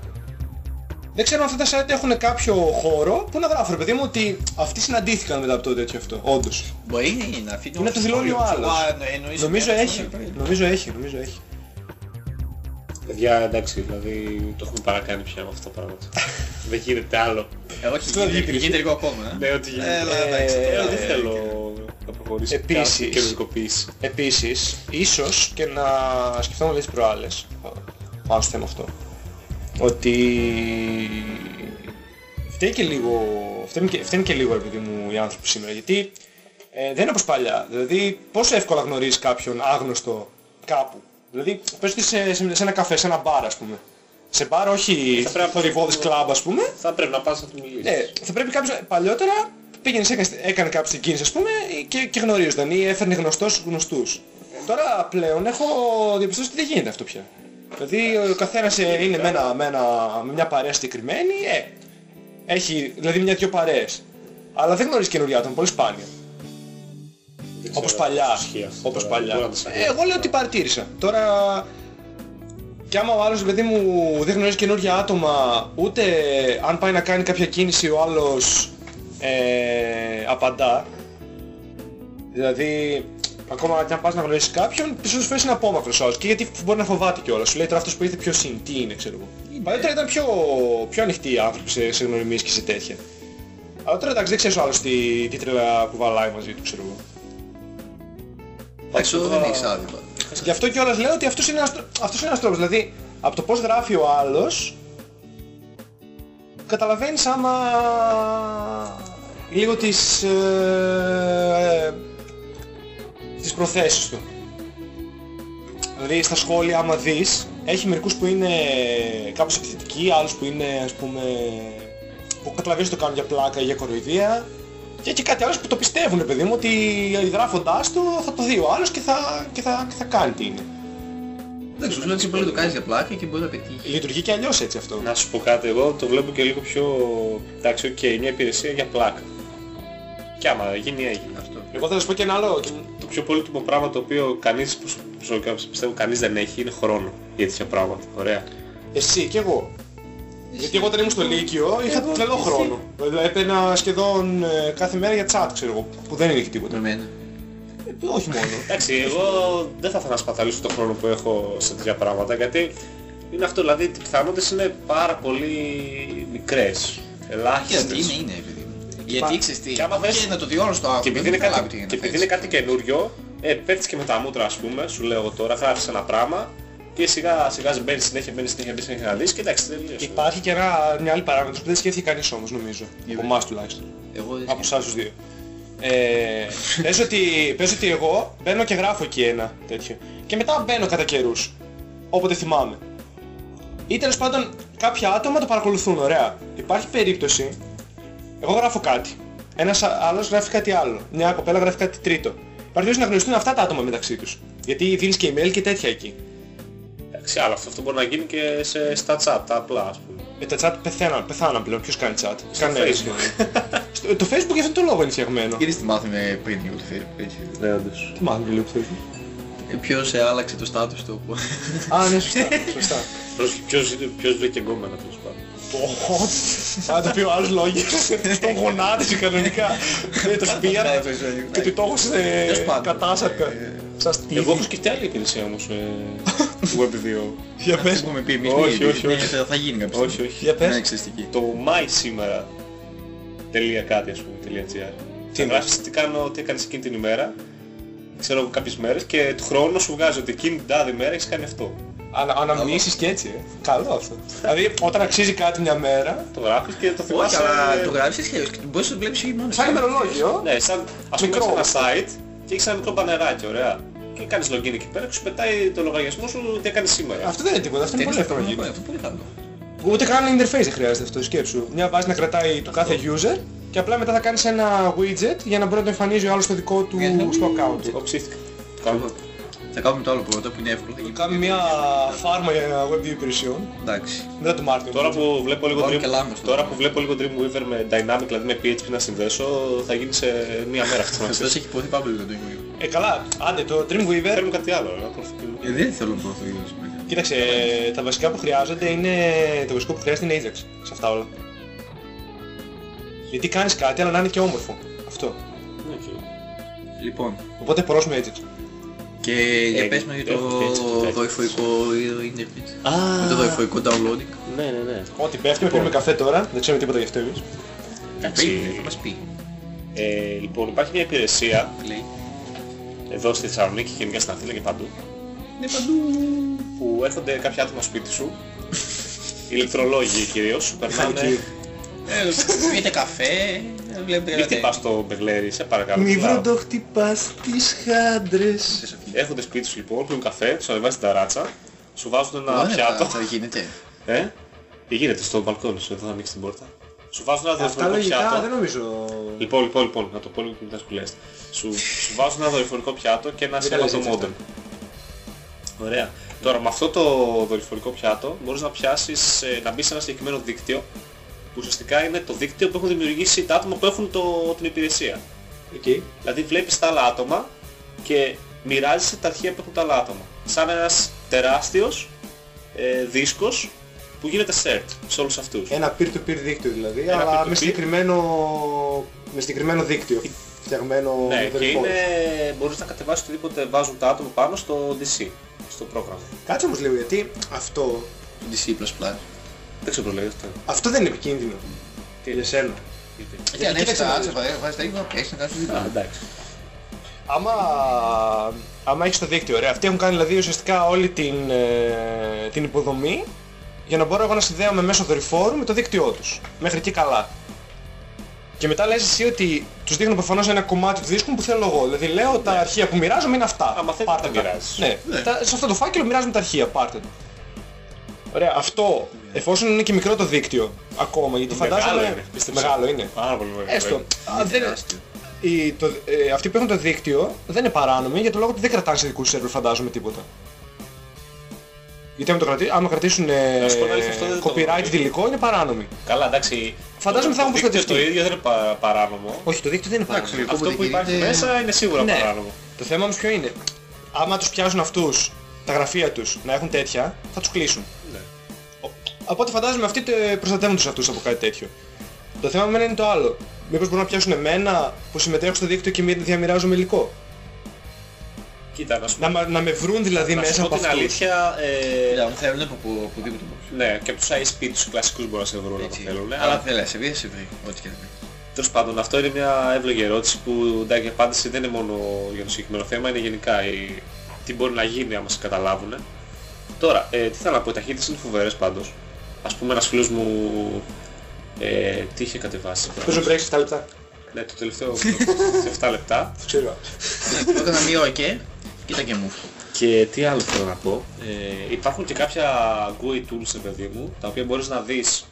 S3: δεν ξέρω αν αυτά τα site έχουν κάποιο χώρο που να γράφουν, ρε παιδί μου, ότι αυτοί συναντήθηκαν μετά από το τέτοιο αυτό, όντως.
S2: Μπορεί να αφήνει
S3: Είναι το δηλώνει ο άλλος.
S2: Εννοείς
S3: Νομίζω
S2: ότι
S3: έχει,
S2: είναι
S3: νομίζω έχει, νομίζω έχει.
S1: Παιδιά, εντάξει, δηλαδή το έχουμε παρακάνει πια με αυτά τα πράγματα. Δεν γίνεται άλλο.
S2: Ε, όχι,
S3: Στο
S2: γίνεται-
S3: δίκρυ.
S2: γίνεται λίγο ακόμα. ε.
S1: Ναι, ότι γίνεται.
S2: Έλα, εντάξει,
S3: Ε,
S2: τώρα
S1: Ε, δεν
S2: ε,
S1: θέλω να προχωρήσει
S3: Επίσης.
S1: κάποια καινοτικοποίηση.
S3: Επίσης, ίσως και να σκεφτόμαστε τις προάλλες, πάνω στο θέμα αυτό, ότι φταίει και λίγο, φταίνουν και, φταίνουν και λίγο ρε παιδί μου οι άνθρωποι σήμερα γιατί ε, δεν είναι όπως παλιά. Δηλαδή πόσο εύκολα γνωρίζεις κάποιον άγνωστο κάπου. Δηλαδή πες ότι σε, σε, σε ένα καφέ, σε ένα μπαρ ας πούμε. Σε μπαρ όχι
S1: Θα πρέπει να-
S3: θορυβόδης κλαμπ ας πούμε.
S1: Θα πρέπει να πας να του μιλήσεις.
S3: Ναι, θα πρέπει κάποιος, παλιότερα πήγαινες, έκανε, έκανε κάποιος την κίνηση ας πούμε και, και γνωρίζονταν ή έφερνε γνωστός γνωστούς. Τώρα πλέον έχω διαπιστώσει ότι δεν γίνεται αυτό πια. Δηλαδή ο καθένας ε, είναι με, ένα, με, ένα, με μια παρέα συγκεκριμένη, ε, έχει δηλαδή μια-δυο παρέες. Αλλά δεν γνωρίζει καινούργια άτομα, πολύ σπάνια.
S1: Δεν
S3: Όπως
S1: ξέρω,
S3: παλιά.
S1: ισχύει αυτό
S3: Όπως
S1: τώρα.
S3: παλιά.
S1: Μπορώ να το σας
S3: Ε, εγώ λέω ότι παρατήρησα. Τώρα κι άμα ο άλλος παιδί μου δεν γνωρίζει καινούργια άτομα ούτε αν πάει να κάνει κάποια κίνηση ο άλλος ε, απαντά. Δηλαδή ακόμα και αν πας να γνωρίσεις κάποιον πίσω σου είναι απόμακρος ο άλλος και γιατί μπορεί να φοβάται κιόλας. Σου λέει τώρα αυτός που ήρθε ποιος είναι, τι είναι ξέρω εγώ. Παλιότερα ήταν πιο, πιο ανοιχτοί οι άνθρωποι σε, σε γνωριμίες και σε τέτοια. Αλλά τώρα εντάξει δεν ξέρεις ο άλλος τι, τι τρέλα κουβαλάει μαζί του ξέρω εγώ.
S2: Εντάξει, αυτό δεν έχεις άδικο.
S3: Γι' αυτό κιόλας λέω ότι αυτός είναι ένας, τρό- αυτός είναι ένας τρόπος. Δηλαδή, από το πώς γράφει ο άλλος, καταλαβαίνεις άμα λίγο τις, ε, ε, τις προθέσεις του. Δηλαδή στα σχόλια άμα δεις, έχει μερικούς που είναι κάπως επιθετικοί, άλλους που είναι ας πούμε που καταλαβαίνεις ότι το κάνουν για πλάκα ή για κοροϊδία και και κάτι άλλος που το πιστεύουν παιδί μου ότι γράφοντάς το θα το δει ο άλλος και θα, και θα, και θα κάνει τι είναι.
S2: Εντάξει, σου λέω ότι μπορεί να το κάνεις για πλάκα και μπορεί να πετύχεις.
S3: Λειτουργεί και αλλιώς έτσι αυτό.
S1: Να σου πω κάτι, εγώ το βλέπω και λίγο πιο... Εντάξει, οκ, μια υπηρεσία για πλάκα. Και άμα γίνει έγινε.
S2: Αυτό.
S3: Εγώ θα σας πω και ένα άλλο.
S1: Το πιο πολύτιμο πράγμα το οποίο κανείς, προσω- προσωπικά πιστεύω κανείς δεν έχει είναι χρόνο για τέτοια πράγματα. Ωραία.
S3: Εσύ και εγώ. Γιατί εγώ όταν ήμουν στο Λύκειο είχα τρελό χρόνο. Δηλαδή έπαιρνα σχεδόν ε, κάθε μέρα για chat ξέρω εγώ, που δεν είναι και τίποτα.
S2: Με μένα.
S3: Ε, όχι μόνο.
S1: Εντάξει, εγώ δεν θα ήθελα να σπαταλήσω το χρόνο που έχω σε τέτοια πράγματα γιατί είναι αυτό, δηλαδή οι πιθανότητες είναι πάρα πολύ μικρές.
S2: Γιατί
S1: Ελάχιστες.
S2: είναι, είναι, παιδί μου. Γιατί ξέρεις τι,
S1: και άμα
S2: άμα
S1: θες-
S2: και να το διώνω στο άκουρο,
S1: Και επειδή
S2: δεν
S1: είναι
S2: καταλάβει
S1: κάτι,
S2: τι είναι
S1: και
S2: να
S1: επειδή είναι
S2: φέρεις.
S1: κάτι καινούριο, ε, πέφτεις και με τα μούτρα ας πούμε, σου λέω εγώ τώρα, γράφεις ένα πράγμα και σιγά σιγά μπαίνεις συνέχεια, μπαίνεις συνέχεια, μπαίνεις συνέχεια να δεις και εντάξει τελείωσε.
S3: Υπάρχει και ένα, μια άλλη παράμετρος που δεν σκέφτηκε κανείς όμως νομίζω. Από εμάς τουλάχιστον.
S2: Εγώ δεν
S3: Από εσάς τους δύο. Ε, πες, ότι, πες ότι εγώ μπαίνω και γράφω εκεί ένα τέτοιο. Και μετά μπαίνω κατά καιρούς. Όποτε θυμάμαι. Ή τέλος πάντων κάποια άτομα το παρακολουθούν, ωραία. Υπάρχει περίπτωση, εγώ γράφω κάτι. Ένας α- άλλος γράφει κάτι άλλο. Μια κοπέλα γράφει κάτι τρίτο. Υπάρχει περίπτωση να γνωριστούν αυτά τα άτομα μεταξύ τους. Γιατί δίνεις και email και τέτοια εκεί.
S1: Εντάξει, άλλο αυτό, αυτό μπορεί να γίνει και σε, στα chat, τα απλά ας πούμε.
S3: Ε, τα chat πεθαίναν, πεθάναν πλέον. Ποιος κάνει chat; Κανένας
S1: Facebook.
S3: σχεδόν. Στο- το facebook για αυτόν τον λόγο είναι φτιαγμένο.
S2: Γιατί τι μάθαμε πριν για το Facebook, έτσι.
S1: Ναι, όντως.
S3: Τι μάθαμε λίγο το facebook;
S2: Ε, Ποιος ε, άλλαξε το στάτους του. από-
S3: Α, ναι, σωστά. σωστά.
S1: Ποιος, ποιος, ποιος βρήκε γκόμενα τέλος πάντων.
S3: Θα το πει ο άλλος λόγια. Τον γονάτισε κανονικά. Δεν το σπίρα
S2: Ναι, το ζωή.
S3: και του το έχω σε
S2: Τέλος πάντων.
S3: κατάσαρκα. Σαν
S1: Εγώ έχω
S3: στήθη.
S1: σκεφτεί άλλη υπηρεσία όμως ε, Web 2.
S3: Για
S2: Αυτό
S3: πες.
S2: που έχουμε πει εμείς.
S1: Όχι,
S2: ναι,
S1: όχι,
S2: ναι,
S1: όχι.
S2: Θα θα γίνει κάποια
S1: όχι,
S2: στιγμή.
S1: όχι.
S3: Για
S2: Ναι,
S3: πες.
S2: ξέρεις τι εκεί.
S1: Το my σήμερα τελεία κάτι ας πούμε, τελεία gr.
S3: Τι είναι;
S1: γράφεις τι, κάνω, τι έκανες εκείνη την ημέρα, ξέρω εγώ κάποιες μέρες και του χρόνου σου βγάζει ότι εκείνη την τάδε ημέρα έχεις κάνει αυτό.
S3: Ανα- Αναμνήσεις και έτσι. ε. Καλό αυτό. Δηλαδή όταν αξίζει κάτι μια μέρα,
S1: Το γράφεις και το
S2: Όχι,
S1: θυμάσαι...
S2: αλλά το γράψεις έτσι και μπορείς να το βλέπεις μόνος.
S3: σαν ημερολόγιο.
S1: Ναι, σαν ας πούμε
S3: Μικρό.
S1: έχεις ένα site και έχεις ένα μικρό μπανεράκι, ωραία. Και κάνεις login εκεί πέρα και σου πετάει το λογαριασμό σου τι έκανες σήμερα.
S3: Αυτό δεν είναι τίποτα. Αυτό είναι πολύ εύκολο να γίνει.
S2: Αυτό πολύ καλό.
S3: Ούτε καν interface δεν χρειάζεται αυτό, σκέψου. Μια βάση να κρατάει το κάθε user και απλά μετά θα κάνεις ένα widget για να μπορεί να το εμφανίζει ο άλλος στο δικό του
S2: Ναι.
S3: στο account.
S1: Εγώ ψήθηκα. Το κάνουμε.
S2: Θα κάνουμε το άλλο πρώτο που είναι εύκολο. Θα γίνει.
S3: Κάνουμε μια φάρμα για web 2 υπηρεσιών
S2: Εντάξει.
S3: μετά το Μάρτιο.
S1: Τώρα που βλέπω λίγο
S2: Βάλω
S1: Dream,
S2: και λάμες
S1: τώρα
S2: τώρα.
S1: που βλέπω λίγο Dreamweaver με Dynamic, δηλαδή με PHP να συνδέσω, θα γίνει σε μία μέρα αυτό να
S2: Αυτός
S1: ξέρεις.
S2: έχει υποθεί πάρα πολύ το Dreamweaver.
S3: Ε, καλά, άντε το Dreamweaver.
S1: Θέλουμε κάτι άλλο, να προωθήσουμε.
S2: Ε, Δεν θέλω να προωθώ ίδιος.
S3: Κοίταξε, τα βασικά που χρειάζονται είναι. Το βασικό που χρειάζεται είναι Ajax σε αυτά όλα. Γιατί κάνεις κάτι αλλά να είναι και όμορφο. Αυτό.
S1: Οκ.
S2: Λοιπόν,
S3: Οπότε πρόσουμε Ajax.
S2: Και
S1: Ε,
S2: για πες με για
S1: έχω και έτσι,
S2: το
S1: έτσι.
S2: δορυφορικό internet.
S1: Α,
S2: Με το δορυφορικό downloading.
S1: Ναι, ναι, ναι.
S3: Ό,τι πέφτει, πίνουμε καφέ τώρα, δεν ξέρουμε τίποτα γι' αυτό εμείς.
S1: Εντάξει,
S2: Πει, θα μας πει.
S1: ε, λοιπόν, υπάρχει μια υπηρεσία
S2: Λέει.
S1: εδώ στη Θεσσαλονίκη και γενικά στην Αθήνα και παντού
S2: Ναι, παντού.
S1: που έρχονται κάποια άτομα σπίτι σου ηλεκτρολόγοι κυρίως, περνάνε...
S3: Μηχανική.
S2: Ε, Πείτε καφέ, ε, βλέπετε
S1: Μην
S2: κάτι.
S1: χτυπάς το μπεγλέρι, σε παρακαλώ.
S3: Μη
S1: μιλάω.
S3: βροντο χτυπάς τις χάντρες.
S1: Έρχονται σπίτι σου λοιπόν, πίνουν καφέ, τους ανεβάζεις την ταράτσα, σου βάζουν ένα
S2: Ωραία,
S1: πιάτο.
S2: Θα γίνεται.
S1: Ε, τι γίνεται στο μπαλκόνι σου, εδώ θα ανοίξει την πόρτα. Σου βάζουν ένα
S3: Αυτά
S1: δορυφορικό
S3: λογικά
S1: πιάτο.
S3: δεν νομίζω...
S1: Λοιπόν, λοιπόν, λοιπόν, να το πω λίγο και μετά σχολιάστε. Σου, σου βάζουν ένα δορυφορικό πιάτο και ένα
S3: Μην τα
S1: σήμα
S3: λες
S1: το
S3: έτσι
S1: modem. Ωραία. Τώρα με αυτό το δορυφορικό πιάτο μπορείς να πιάσεις, ε, να μπεις σε ένα συγκεκριμένο δίκτυο που ουσιαστικά είναι το δίκτυο που έχουν δημιουργήσει τα άτομα που έχουν το, την υπηρεσία.
S3: Εκεί.
S1: Δηλαδή βλέπεις τα άλλα άτομα και μοιράζεσαι τα αρχεία που έχουν τα άλλα άτομα. Σαν ένας τεράστιος ε, δίσκος που γίνεται shared σε όλους αυτούς.
S3: Ένα peer-to-peer δίκτυο δηλαδή,
S1: Ένα
S3: αλλά
S1: peer-to-peer.
S3: με συγκεκριμένο, με συγκεκριμένο δίκτυο. Φτιαγμένο
S1: Ναι,
S3: με
S1: και
S3: δορυφόρους.
S1: είναι, μπορείς να κατεβάσεις οτιδήποτε βάζουν τα άτομα πάνω στο DC, στο πρόγραμμα.
S3: Κάτσε όμως λίγο, γιατί αυτό,
S2: Το DC++.
S1: Δεν ξέρω πώς λέγεται αυτό.
S3: αυτό δεν είναι επικίνδυνο.
S1: Τι;
S3: Για σένα.
S1: Γιατί;
S2: Γιατί ανέβεις
S3: κοίταξε
S2: τα
S3: να
S2: άτσα,
S3: δεις.
S2: βάζεις τα ίδια, έχεις να κάνεις το
S1: Α,
S2: δίπλα.
S1: εντάξει.
S3: Άμα, άμα έχεις το δίκτυο, ωραία, αυτοί έχουν κάνει δηλαδή ουσιαστικά όλη την, ε, την υποδομή για να μπορώ εγώ να συνδέομαι μέσω δορυφόρου με το δίκτυό τους. Μέχρι εκεί καλά. Και μετά λες εσύ ότι τους δείχνω προφανώς ένα κομμάτι του δίσκου που θέλω εγώ. Δηλαδή λέω τα αρχεία που μοιράζομαι είναι αυτά.
S1: Άμα θέλεις,
S3: Πάρτε
S1: τα
S3: τα.
S1: μοιράζεις.
S3: Ναι,
S2: Ναι.
S3: τα- σε αυτό το φάκελο μοιράζουμε τα αρχεία, πάρτε το. Ωραία, αυτό, εφόσον είναι και μικρό το δίκτυο ακόμα, γιατί
S1: Μεγάλο
S3: φαντάζομαι...
S1: είναι, πίστεψε.
S3: Μεγάλο είναι.
S1: Πάρα πολύ μεγάλο.
S3: Έστω. Α, δεν-
S2: τεράστιο.
S3: οι- το- ε, αυτοί που έχουν το δίκτυο δεν είναι παράνομοι για το λόγο ότι δεν κρατάνε σε δικούς τους σερβερ φαντάζομαι τίποτα. Γιατί άμα, το κρατη... άμα κρατήσουν ε,
S1: Να σου πω την αλήθεια, αυτό δεν το
S3: copyright
S1: γνωρίζω.
S3: υλικό είναι παράνομοι.
S1: Καλά, εντάξει.
S3: Φαντάζομαι
S1: το-
S3: θα έχουν
S1: το δίκτυο
S3: προστατευτεί.
S1: Το ίδιο δεν είναι πα- παράνομο.
S3: Όχι, το δίκτυο δεν είναι
S2: Εντάξει,
S3: παράνομο.
S2: Όποτε
S1: Αυτό που υπάρχει
S2: κινείται-
S1: μέσα είναι σίγουρα
S3: Ναι.
S1: παράνομο.
S3: Το θέμα όμως ποιο είναι; Άμα τους πιάσουν αυτούς τα γραφεία τους να έχουν τέτοια, θα τους κλείσουν.
S1: Ναι.
S3: Ο- Οπότε φαντάζομαι αυτοί τε- προστατεύουν τους αυτούς από κάτι τέτοιο. Το θέμα με εμένα είναι το άλλο. Μήπως μπορούν να πιάσουν εμένα που συμμετέχω στο δίκτυο και μοι- διαμοιράζομαι υλικό;
S1: Κοίτα, να σου
S3: Να, μα- να με βρουν δηλαδή
S1: να σου
S3: μέσα
S1: πω
S3: από
S1: την
S3: αυτούς.
S1: αλήθεια, ε,
S2: Κοίτα, αν θέλουν από που- οπουδήποτε μπορείς.
S1: ναι, και από τους ISP τους κλασικούς μπορούν να σε βρουν αν
S2: Έτσι.
S1: θέλουν.
S2: Αλλά
S1: Αλλά
S2: θέλει, σε βρει, σε βρει. Ό,τι και να πει.
S1: τέλος πάντων, αυτό είναι μια εύλογη ερώτηση που εντάξει, η απάντηση δεν είναι μόνο για το συγκεκριμένο θέμα, είναι γενικά η... τι μπορεί να γίνει άμα σε καταλάβουν. Τώρα, ε, τι θέλω να πω, οι ταχύτητες είναι φοβερές πάντως. Ας πούμε ένας φίλος μου, ε, τι είχε κατεβάσει.
S3: Παίζω break 7 λεπτά;
S1: Ναι, το τελευταίο 7 λεπτά.
S3: Το ξέρω.
S2: Το έκανα μία και κοίτα και μου.
S1: Και τι άλλο θέλω να πω. Ε, υπάρχουν και κάποια GUI tools, παιδί μου, τα οποία μπορείς να δεις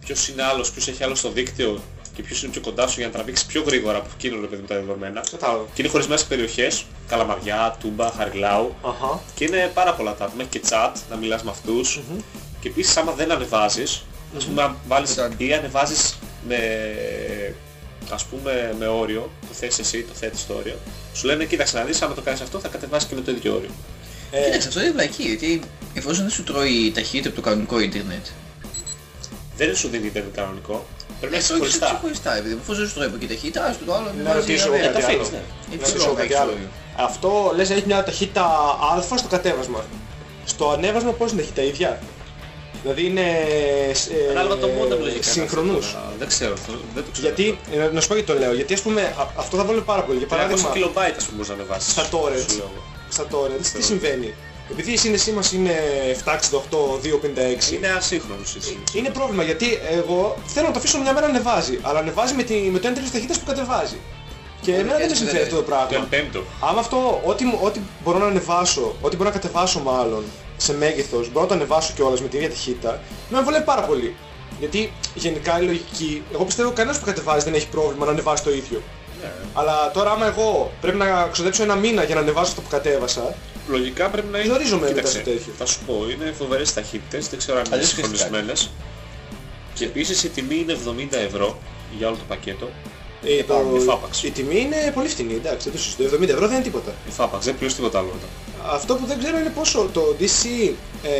S1: ποιος είναι άλλος, ποιος έχει άλλο στο δίκτυο και ποιος είναι πιο κοντά σου για να τραβήξεις πιο γρήγορα από εκείνο ρε παιδί μου τα δεδομένα.
S3: Κατάλαβα.
S1: Και είναι χωρισμένες σε περιοχές, Καλαμαριά, Τούμπα, Χαριλάου
S3: Αχα.
S1: και είναι πάρα πολλά τα άτομα, έχει και chat, να μιλάς με αυτούς και επίσης άμα δεν ανεβάζεις, ας πούμε αν βάλεις
S2: Ήταν.
S1: ή ανεβάζεις με, ας πούμε με όριο, το θες εσύ, το θέτεις το όριο, σου λένε κοίταξε να δεις, άμα το κάνεις αυτό θα κατεβάσεις και με το ίδιο όριο.
S3: Ε,
S2: Κοίταξε, αυτό είναι βλακή, γιατί εφόσον δεν σου τρώει ταχύτητα από το κανονικό ίντερνετ.
S1: Δεν σου δίνει ίντερνετ κανονικό. Πρέπει να έχεις
S2: Ε, όχι,
S1: χωριστά.
S2: ξεχωριστά, επειδή εφόσον δεν σου τρώει από εκεί ταχύτητα, άστο το άλλο. μην
S3: Να
S2: βάζει
S3: ρωτήσω εγώ
S2: αβέρα.
S1: τα
S3: κάτι
S1: αφήνεις,
S3: άλλο.
S1: ναι.
S2: Ε,
S3: Να
S2: ξέρω,
S3: ρωτήσω κάτι
S2: έχεις
S3: άλλο.
S2: όριο.
S3: Αυτό λες έχεις μια ταχύτητα α στο κατέβασμα. Στο ανέβασμα πώς είναι ταχύτητα ίδια; Δηλαδή είναι ε,
S1: Ανάλογα το modem λογικά.
S3: συγχρονούς.
S1: Α, Δεν ξέρω αυτό. Δεν το ξέρω.
S3: Γιατί, ε, να σου πω γιατί το λέω, γιατί ας πούμε α- αυτό θα βόλευε πάρα πολύ. Για
S1: 300
S3: παράδειγμα,
S1: kilobyte ας πούμε μπορείς να ανεβάσεις.
S3: στα torrents,
S1: Σου λέω εγώ.
S3: στα torrents, τι συμβαίνει; Επειδή η σύνδεσή μας είναι 768-256,
S1: Είναι ασύγχρονος έτσι.
S3: είναι πρόβλημα γιατί εγώ θέλω να το αφήσω μια μέρα να ανεβάζει, αλλά ανεβάζει με, τη, με το έντρες ταχύτητας που κατεβάζει. Και εμένα δεν με
S2: έτσι
S3: συμφέρει
S2: δεν
S3: αυτό το
S1: Το
S3: πράγμα.
S1: εμπέμπτο.
S3: Άμα αυτό, ό,τι, μου- ό,τι μπορώ να ανεβάσω, ό,τι μπορώ να κατεβάσω μάλλον σε μέγεθος, μπορώ να το ανεβάσω κιόλας με την ίδια ταχύτητα, με βολεύει πάρα πολύ. Γιατί γενικά η λογική, εγώ πιστεύω κανένας που κατεβάζει δεν έχει πρόβλημα να ανεβάσει το ίδιο.
S1: Ναι.
S3: Αλλά τώρα άμα εγώ πρέπει να ξοδέψω ένα μήνα για να ανεβάσω αυτό που κατέβασα,
S1: Λογικά πρέπει να είναι...
S3: Ζορίζομαι μετά
S1: Κοίταξε,
S3: στο τέτοιο.
S1: θα σου πω, είναι φοβερές ταχύτητες, δεν ξέρω αν είναι
S2: Αλλιώς
S1: συγχρονισμένες. Και επίσης η τιμή είναι 70 ευρώ για όλο το πακέτο.
S3: Ε, το,
S1: η φάπαξ.
S3: η τιμή είναι πολύ φτηνή, εντάξει, δεν το συζητώ. 70 ευρώ δεν είναι τίποτα.
S1: Η φάπαξ, δεν πληρώνεις τίποτα άλλο μετά.
S3: Αυτό που δεν ξέρω είναι πόσο το DC ε,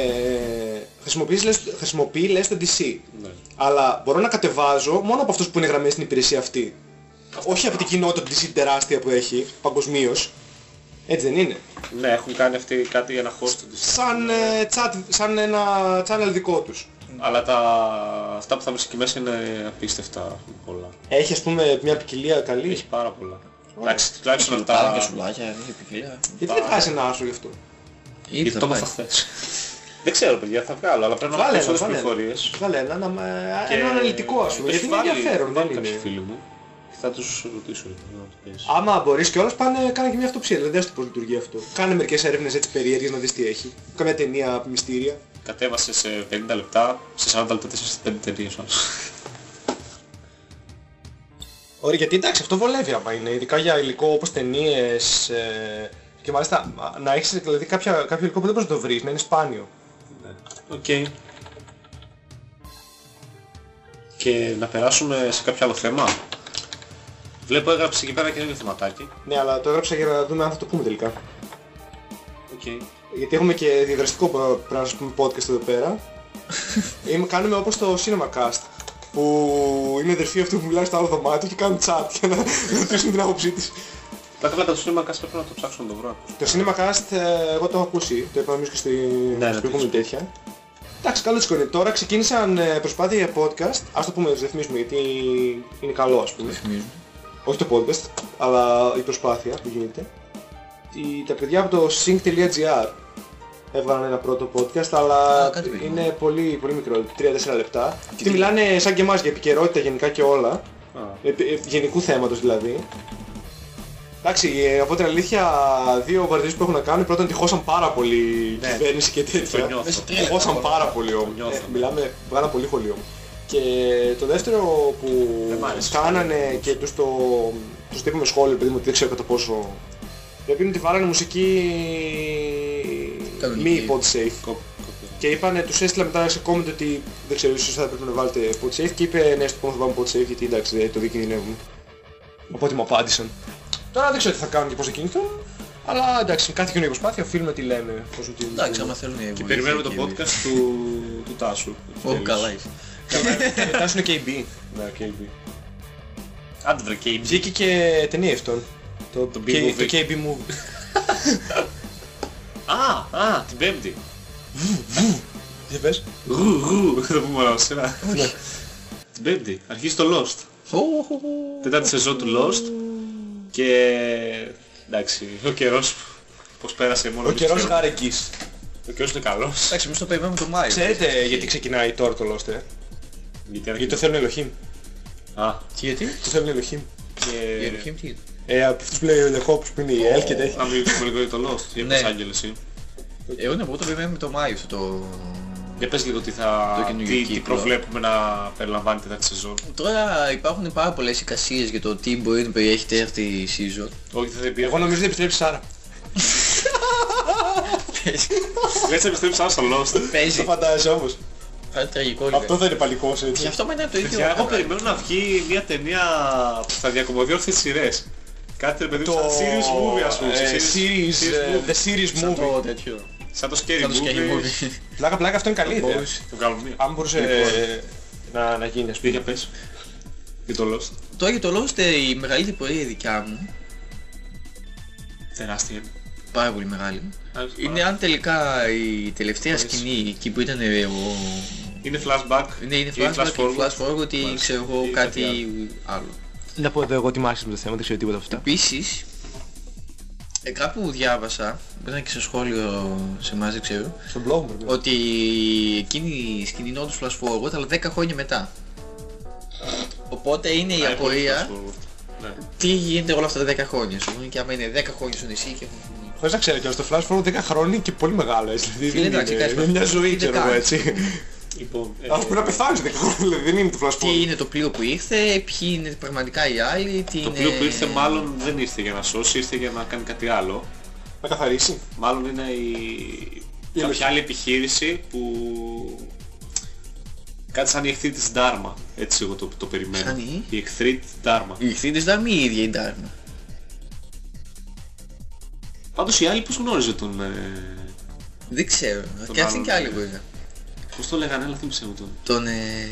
S3: χρησιμοποιείς, λες, χρησιμοποιεί λες το DC.
S1: Ναι.
S3: Αλλά μπορώ να κατεβάζω μόνο από αυτούς που είναι γραμμένοι στην υπηρεσία αυτή. Όχι από την κοινότητα του DC τεράστια που έχει παγκοσμίως. Έτσι δεν είναι.
S1: Ναι, έχουν κάνει αυτοί κάτι ένα host της.
S3: Σαν, ε, chat, σαν ένα channel δικό τους.
S1: Αλλά τα... αυτά που θα βρεις εκεί μέσα είναι απίστευτα πολλά.
S3: Έχεις ας πούμε μια ποικιλία καλή;
S1: Έχει πάρα πολλά. Εντάξει, τουλάχιστον
S2: Έχει λουτάρια
S1: αυτά...
S2: και σουλάκια, έχει ποικιλία.
S3: Γιατί δεν βγάζει ένα άσο γι' αυτό;
S2: Ήδη
S1: Γιατί
S2: θα
S1: το
S2: πάει.
S1: έμαθα χθες. Δεν ξέρω παιδιά, θα βγάλω, αλλά πρέπει να
S3: Βάλε
S1: έχω
S3: ένα,
S1: περισσότερες
S3: βάλε ένα.
S1: πληροφορίες.
S3: Βάλε ένα, ένα, με-
S1: Και
S3: ένα αναλυτικό ας πούμε.
S1: έχει
S3: Γιατί είναι
S1: βάλει-
S3: ενδιαφέρον,
S1: βάλει
S3: δεν
S1: κάποιοι
S3: είναι.
S1: φίλοι μου. Και θα τους ρωτήσω. να το πεις.
S3: Άμα μπορείς κιόλας πάνε, κάνε και μια αυτοψία, δηλαδή δες το πώς λειτουργεί αυτό. Κάνε μερικές έρευνες έτσι περίεργες να δεις τι έχει. Καμιά ταινία μυστήρια.
S1: Κατέβασε σε 50 λεπτά, σε 40 λεπτά 4-5 ταινίες όμως.
S3: Ωραία, γιατί εντάξει αυτό βολεύει άμα είναι, ειδικά για υλικό όπως ταινίες ε, και μάλιστα α, να έχεις δηλαδή κάποια, κάποιο υλικό που δεν μπορείς να το βρεις, να είναι σπάνιο.
S1: Οκ. Και να περάσουμε σε κάποιο άλλο θέμα. Βλέπω έγραψε εκεί πέρα και ένα θεματάκι.
S3: Ναι, αλλά το έγραψα για να δούμε αν θα το πούμε τελικά.
S1: Οκ.
S3: Γιατί έχουμε και διαδραστικό προ- πρέπει να σας πούμε podcast εδώ πέρα. Είμαι, κάνουμε όπως το CinemaCast που είναι αδερφή αυτού που μιλάει στο άλλο δωμάτιο και κάνουν chat για να ρωτήσουν την άποψή της.
S1: Πλάκα πλάκα το σύνολμα πρέπει να το ψάξω να το βρω.
S3: Το CinemaCast ε, εγώ το έχω ακούσει, το είπα νομίζω και στην
S1: Ναι, ναι,
S3: στην προηγούμενη
S1: το
S3: τέτοια. Εντάξει, καλό τσικόνι. Τώρα ξεκίνησαν ε, προσπάθεια για podcast. Ας το πούμε, να το ρυθμίσουμε γιατί είναι καλό ας πούμε.
S2: Θυμίζω.
S3: Όχι το podcast, αλλά η προσπάθεια που γίνεται. Η, τα παιδιά από το sync.gr έβγαλαν ένα πρώτο podcast, αλλά
S2: Α, κάτι πήγε.
S3: είναι πολύ, πολύ μικρό, 3-4 λεπτά. Και μιλάνε σαν και εμάς για επικαιρότητα γενικά και όλα.
S1: Α,
S3: Ε, ε, γενικού θέματος δηλαδή. Εντάξει, ε, από την αλήθεια, δύο παρατηρήσεις που έχουν να κάνουν. Πρώτον, ότι χώσαν πάρα πολύ
S1: Ναι.
S3: κυβέρνηση και
S1: το
S3: τέτοια.
S1: νιώθω.
S2: Μέσα τρία
S3: Χώσαν
S2: λεπτά.
S3: πάρα πολύ όμως.
S1: νιώθω.
S3: Ε, μιλάμε, βγάλαν πολύ χολιό. Και το δεύτερο που
S1: Δεν μ' άρεσε.
S3: κάνανε και τους το, τους το είπαμε σχόλιο, παιδί μου, ότι δεν ξέρω κατά πόσο... Πρέπει είναι ότι βάλανε μουσική
S2: Κανονική.
S3: μη pod safe.
S1: κόπ- κόπ-
S3: Και είπανε, τους έστειλα μετά σε comment ότι δεν ξέρω, ίσως θα πρέπει να βάλετε pod safe και είπε ναι, στο επόμενο θα βάλουμε pod safe γιατί εντάξει δεν το διακινδυνεύουμε. Οπότε μου απάντησαν. Τώρα δεν ξέρω τι θα κάνουν και πώς θα κινηθούν, αλλά εντάξει, με κάθε κοινή προσπάθεια οφείλουμε τι λέμε. Πώς ότι...
S2: Εντάξει, άμα θέλουν
S1: Και περιμένουμε το podcast του, του Τάσου.
S2: Ω, καλά είσαι.
S3: Μετά σου είναι KB.
S1: Ναι, KB. Άντε βρε KB.
S3: Βγήκε και ταινία αυτόν. Το,
S1: Το
S3: K-
S1: B-movie.
S3: το KB Movie.
S1: Α, α, την πέμπτη.
S3: Για πες.
S1: Γου, γου, θα πούμε όλα σειρά. Την πέμπτη, αρχίζει το Lost. Τέταρτη σεζόν του Lost. Και εντάξει, ο καιρός πως πέρασε μόνο
S3: Ο
S1: εμείς
S3: καιρός
S1: ξέρουμε.
S3: χάρεκης.
S1: Ο καιρός είναι καλός.
S2: Εντάξει, εμείς το περιμένουμε το Μάιο.
S3: Ξέρετε γιατί ξεκινάει τώρα το Lost, ε;
S1: Γιατί
S3: Γιατί το θέλουν Ελοχήμ.
S1: Α,
S2: Τι γιατί;
S3: Το θέλουν Ελοχήμ.
S2: Η
S1: και...
S2: Ελοχήμ τι είναι;
S3: Ε, από αυτούς που λέει ο Λεχόπους που είναι η Ελ και τέτοια.
S1: Να μιλήσουμε λίγο για το Lost, για
S2: Ναι.
S1: τους άγγελες ή.
S2: Εγώ ναι, εγώ το περιμένουμε το Μάιο αυτό το...
S1: Για πες λίγο τι, θα...
S2: Το καινούργιο
S1: τι, τι
S2: κύκλο.
S1: προβλέπουμε να περιλαμβάνει η τέταρτη σεζόν.
S2: Τώρα υπάρχουν πάρα πολλές εικασίες για το τι μπορεί να περιέχει τέταρτη η season.
S1: Όχι, δεν πει.
S3: Εγώ νομίζω ότι επιστρέψει Σάρα.
S1: Έτσι επιστρέψα στο Lost.
S3: Το
S2: Παίζει.
S3: φαντάζεσαι όμως.
S2: Θα είναι τραγικό λίγο.
S3: Αυτό θα είναι παλικός
S2: Και
S3: έτσι.
S2: αυτό με είναι το ίδιο.
S1: Παιδιά, εγώ
S2: κανάλι.
S1: περιμένω να βγει μια ταινία που θα διακομωδεί όλες τις σειρές. Κάτι ρε παιδί μου
S3: Το
S1: σαν series movie ας πούμε.
S3: ε, series, ε,
S1: movie.
S3: the series
S2: Σαν
S3: movie.
S2: Το τέτοιο.
S1: Σαν το scary
S2: Σαν το scary
S1: movie.
S2: movie.
S3: Πλάκα πλάκα αυτό είναι καλή ιδέα.
S2: Μπορούσε.
S1: Το βγάλουμε μία.
S3: Αν μπορούσε
S1: Λοιπόν.
S3: ε, να, να γίνει ας
S1: Τι
S3: πούμε.
S1: για πες. Για το Lost.
S2: Τώρα για το Lost ε, η μεγαλύτερη πορεία δικιά μου,
S1: Τεράστια είναι.
S2: πάρα πολύ μεγάλη,
S1: Άρχισε
S2: είναι
S1: πάρα.
S2: αν τελικά η τελευταία
S1: Ορίστε.
S2: σκηνή εκεί που ήταν ε, ο...
S1: Είναι flashback.
S2: Ναι, είναι
S1: ή
S2: flashback και
S1: forward.
S2: flash forward ότι
S1: Μάλιστα.
S2: ξέρω εγώ
S1: Ή
S2: κάτι
S1: κάτι
S2: άλλο.
S3: Να πω εδώ εγώ τι μ' άρεσε με το θέμα, δεν ξέρω τίποτα από αυτά.
S2: Επίσης, ε, κάπου διάβασα, ήταν και σε σχόλιο σε εμάς δεν ξέρω,
S3: Στον blog μου.
S2: ότι εκείνη η σκηνή είναι όντως flash forward αλλά 10 χρόνια μετά. Οπότε είναι η
S1: Α, είναι πολύ
S2: απορία
S1: flash forward. Ναι.
S2: τι γίνεται όλα αυτά τα 10 χρόνια. Σου πούμε και άμα είναι 10 χρόνια στο νησί και έχουν
S3: Χωρίς να ξέρω κιόλας, το flash forward 10 χρόνια και πολύ μεγάλο έτσι. Δηλαδή
S2: Φίλε,
S3: δεν
S2: εντάξει,
S3: είναι,
S2: κάτι
S3: είναι μια ζωή
S2: δεν
S3: ξέρω εγώ
S2: κάνει.
S3: έτσι.
S1: Λοιπόν, ε,
S3: Αυτό πρέπει να πεθάνεις 10 χρόνια, δηλαδή δεν είναι το flash
S2: τι
S3: forward.
S2: είναι το πλοίο που ήρθε, ποιοι είναι πραγματικά οι άλλοι, τι
S1: το
S2: είναι...
S1: πλοίο που ήρθε μάλλον δεν ήρθε για να σώσει, ήρθε για να κάνει κάτι άλλο.
S3: Να καθαρίσει.
S1: Μάλλον είναι η...
S3: Η
S1: κάποια άλλη επιχείρηση που... Κάτι σαν η εχθρή της Dharma. Έτσι εγώ το, το περιμένω.
S2: Σαν η;
S1: Η εχθρή της Dharma.
S2: Οι ηθήνες Δαρμή η ίδια η Dharma;
S1: Πάντως οι άλλοι πώς γνώριζε τον... Ε...
S2: Δεν ξέρω.
S1: Τον
S2: Και αυτή
S1: άλλον,
S2: και άλλη
S1: ε,
S2: μπορεί να.
S1: Πώς το λέγανε, αλλά θύμισε μου τον.
S2: Τον... Ε...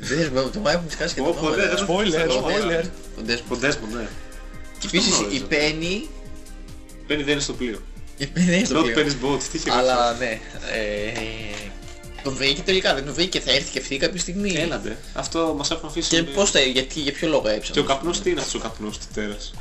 S2: Δεν ξέρω, το Μάιο έχουν σκάσει και το
S1: Ω, ποτέ, δεν
S2: όνομα.
S3: Spoiler,
S1: Ξέρω,
S3: spoiler.
S2: Τον Desmond.
S1: Τον Desmond, ναι.
S2: Και
S1: το
S2: επίσης
S1: γνώριζα.
S2: η Penny...
S1: Μπαίνει δεν είναι στο πλοίο.
S2: Η Penny είναι στο
S1: Not
S2: πλοίο.
S1: Penny's boat, τι είχε
S2: Αλλά ναι. ε, Τον βρήκε τελικά, δεν τον βρήκε, θα έρθει και αυτή κάποια στιγμή.
S1: Έλαντε. Αυτό μας έχουν αφήσει...
S2: Και πώς θα, γιατί, για ποιο λόγο έψανε.
S1: Και ο καπνός τι είναι αυτός ο καπνός του τέρας;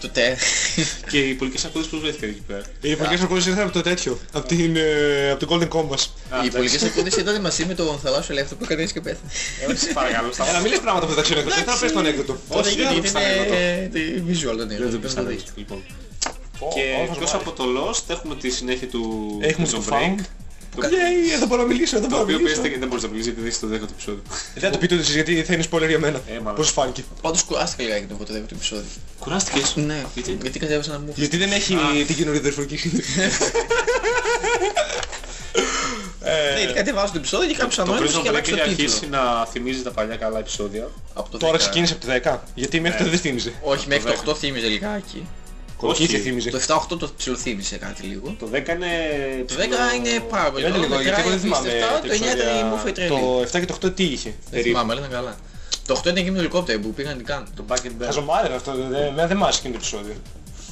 S2: Το τε.
S1: Και οι πολιτικές ακούδες πώς βρέθηκαν εκεί πέρα;
S3: Οι πολιτικές ακούδες ήρθαν από το τέτοιο, από, την, ε, από το Golden Compass.
S1: Α,
S2: Οι
S1: εντάξει.
S2: πολιτικές ακούδες ήταν μαζί με τον θαλάσσιο ελεύθερο που κατέβηκε και πέθανε.
S1: Έλα, σε παρακαλώ,
S3: Έλα,
S1: σταματά.
S3: μην λες πράγματα που δεν τα ξέρω εγώ, δεν θα πες το ανέκδοτο.
S2: Τότε
S1: Όχι,
S2: γιατί
S1: δεν θα
S2: είναι τη visual τον
S1: Δεν
S2: είναι.
S1: το πες ανέκδοτο, λοιπόν.
S3: Ω,
S1: Και
S3: ω, θα
S1: εκτός
S3: σου
S1: από το Lost έχουμε τη συνέχεια του
S3: Έχουμε
S1: Prison
S3: το
S1: Break.
S3: Found. Yay, εδώ μπορώ να μιλήσω, εδώ
S1: Το
S3: μπορώ να
S1: οποίο
S3: μιλήσω.
S1: παίζεται και δεν μπορείς να μιλήσεις γιατί δεν έχεις το δέκατο επεισόδιο.
S3: Δεν θα το πείτε εσείς γιατί θα είναι spoiler για μένα.
S1: Ε, μάλλον.
S3: Πώς σας φάνηκε.
S2: Πάντως κουράστηκα λιγάκι το πρώτο δεύτερο επεισόδιο.
S1: Κουράστηκες;
S2: Ναι,
S1: Γιατί;
S2: γιατί κατέβασα να μου
S3: Γιατί δεν έχει την καινούργια δορυφορική σύνδεση.
S2: Ναι, γιατί κατεβάζω το επεισόδιο και κάποιος
S1: Το
S2: ανώνυμος
S1: Prison
S2: και
S1: Break
S2: αλλάξει
S1: έχει
S2: το
S1: αρχίσει
S2: τίτλο.
S1: να θυμίζει τα παλιά καλά επεισόδια.
S2: Από το
S3: Τώρα
S2: 10.
S3: ξεκίνησε από το 10. Γιατί μέχρι τότε δεν θύμιζε.
S2: Όχι, μέχρι
S1: Το
S2: το 8 θύμιζε λιγάκι.
S3: Κολοκύθια
S1: Όχι.
S3: θύμιζε.
S2: Το 7-8 το ψιλοθύμισε κάτι λίγο.
S1: Το 10 είναι...
S2: Το 10 είναι πάρα πολύ.
S3: Λέτε λίγο, γιατί εγώ δεν θυμάμαι.
S2: Το 9 ήταν η μούφα η τρελή.
S3: Το 7 και το 8 τι είχε.
S2: Δεν
S3: περίπου.
S2: θυμάμαι, αλλά ήταν καλά. Το 8 ήταν εκεί με το ελικόπτερο που πήγαν τι κάνουν.
S1: Το Back and Bear.
S3: Χαζομάρα αυτό, δεν- δεν δεν μ' άρεσε εκείνο το επεισόδιο.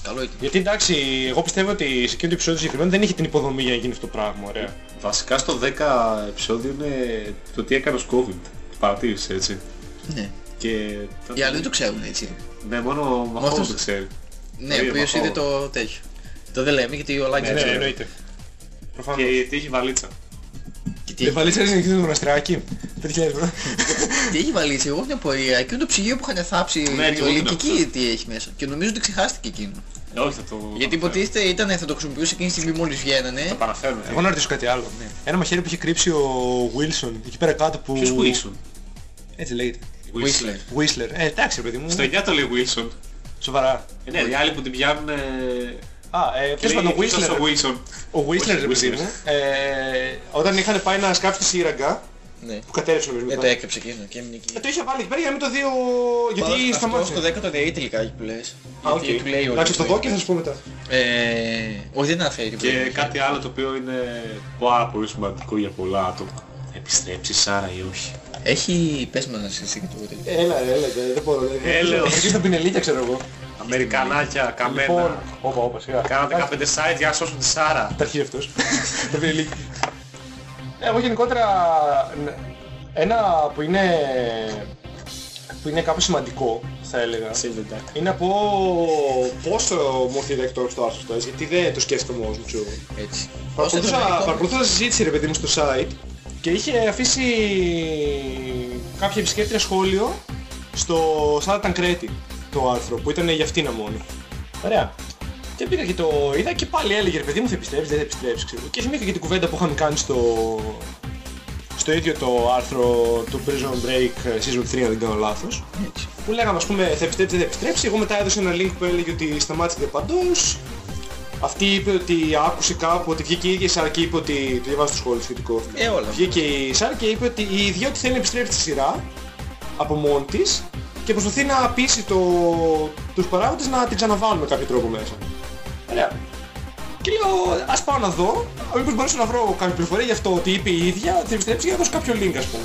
S2: Καλό ήταν.
S3: Γιατί εντάξει, εγώ πιστεύω ότι σε εκείνο το επεισόδιο συγκεκριμένα δεν είχε την υποδομή για να γίνει αυτό το πράγμα, ωραία.
S1: Βασικά στο 10 επεισόδιο είναι το τι έκανε ο COVID. Το παρατήρησες έτσι.
S2: Ναι.
S1: Και...
S2: Οι άλλοι δεν το ξέρουν έτσι.
S1: Ναι, μόνο ο Μαχώος
S2: αυτός-
S1: το ξέρει.
S2: Ναι,
S1: Το
S2: ο
S1: είδε
S2: οποίος
S1: Μαχώο.
S2: είδε το τέτοιο. Το δεν λέμε γιατί ο Λάκης
S3: Ναι,
S2: δεν
S3: ναι,
S2: ξέρει.
S3: εννοείται. Προφανώς.
S1: Και τι έχει βαλίτσα.
S2: Και τι
S3: Δεν βαλίτσα είναι εκείνο το μοναστηράκι. 5.000 ευρώ.
S2: Τι έχει βαλίσει, εγώ έχω μια πορεία. Εκείνο το ψυγείο που είχαν θάψει
S1: Ναι, και
S2: το
S1: εγώ
S2: link
S1: την
S2: εκεί τι έχει μέσα. Και νομίζω ότι ξεχάστηκε εκείνο.
S1: Ε, όχι, θα το...
S2: Γιατί
S1: θα το
S2: υποτίθεται ήταν, θα το χρησιμοποιούσε εκείνη τη στιγμή μόλις βγαίνανε.
S1: Το παραφέρουμε.
S3: Εγώ να ρωτήσω κάτι άλλο. Ένα μαχαίρι που είχε κρύψει ο Wilson εκεί πέρα κάτω που...
S1: Ποιος Wilson;
S3: Έτσι λέγεται.
S2: Whistler.
S3: Whistler. Ε, εντάξει ρε παιδί μου.
S1: Στο 9 το λέει Wilson.
S3: Σοβαρά.
S1: Ε, ναι, οι άλλοι που την πιάνουν... ε,
S3: Α, ε, ποιος πάντων, ο
S1: ποιος
S3: Whistler;
S1: ο Wilson.
S3: Ο Whistler ρε παιδί
S1: Whistler.
S3: μου. ε, Όταν είχαν πάει να σκάψει τη σύραγγα,
S2: Ναι.
S3: που κατέρευσε νομίζω
S2: Δεν
S3: μετά.
S2: το έκρυψε εκείνο και έμεινε εκεί.
S3: Ε, το είχε βάλει εκεί πέρα για να μην το δει ο... Γιατί
S2: Αυτό
S3: σταμάτησε.
S2: στο 10 το διαιρείται λιγάκι που λες.
S3: Α, οκ.
S2: Γιατί του λέει
S3: Εντάξει,
S2: ότι
S3: το δω και θα σου πω μετά.
S2: Ε, όχι δεν αναφέρει τίποτα.
S1: Και κάτι άλλο το οποίο είναι πάρα πολύ σημαντικό για πολλά άτομα. Θα επιστρέψει η Σάρα ή όχι.
S2: Έχει, πες μας εσύ και το ούτε.
S3: Έλα, έλα, δεν μπορώ.
S1: Έλεος.
S3: Αρχίζει τα πινελίκια ξέρω εγώ.
S1: Αμερικανάκια, καμένα.
S3: Λοιπόν, όπα, όπα, σιγά.
S1: Κάνατε 15 site για να σώσουν τη Σάρα.
S3: Τα αρχίζει αυτός. Τα πινελίκια. Εγώ γενικότερα, ναι, ένα που είναι, που είναι κάπως σημαντικό, θα έλεγα,
S1: Silver Duck.
S3: είναι να πω πόσο μου ήρθε η ιδέα τώρα στο άρθρο αυτό, έτσι, γιατί δεν το σκέφτηκα μόνος μου, ξέρω εγώ.
S2: Έτσι.
S3: Παρακολουθούσα, παρακολουθούσα συζήτηση ρε παιδί μου στο site και είχε αφήσει κάποια επισκέπτρια σχόλιο στο Σάρα Τανκρέτη το άρθρο που ήταν για αυτήν μόνο. Ωραία. Και πήγα και το είδα και πάλι έλεγε ρε παιδί μου θα επιστρέψεις, δεν θα επιστρέψεις ξέρω. Και θυμήθηκα και την κουβέντα που είχαμε κάνει στο, στο ίδιο το άρθρο του Prison Break ε, Season 3 αν δεν κάνω λάθος
S2: Έτσι.
S3: που λέγαμε ας πούμε θα επιστρέψεις, δεν θα επιστρέψεις. Εγώ μετά έδωσα ένα link που έλεγε ότι σταμάτησε παντός. Αυτή είπε ότι άκουσε κάπου ότι βγήκε η ίδια η Σάρα και είπε ότι... Το διαβάζω στο σχόλιο σχετικό.
S2: Ε, όλα.
S3: Βγήκε η Σάρα και είπε ότι η ίδια ότι θέλει να επιστρέψει στη σειρά από μόνη της και προσπαθεί να πείσει το... τους παράγοντες να την ξαναβάλουν με κάποιο τρόπο μέσα. Ωραία. Και λέω, ας πάω να δω, μήπως μπορέσω να βρω κάποια πληροφορία για αυτό ότι είπε η ίδια ότι θα επιστρέψει για να δώσω κάποιο link ας πούμε.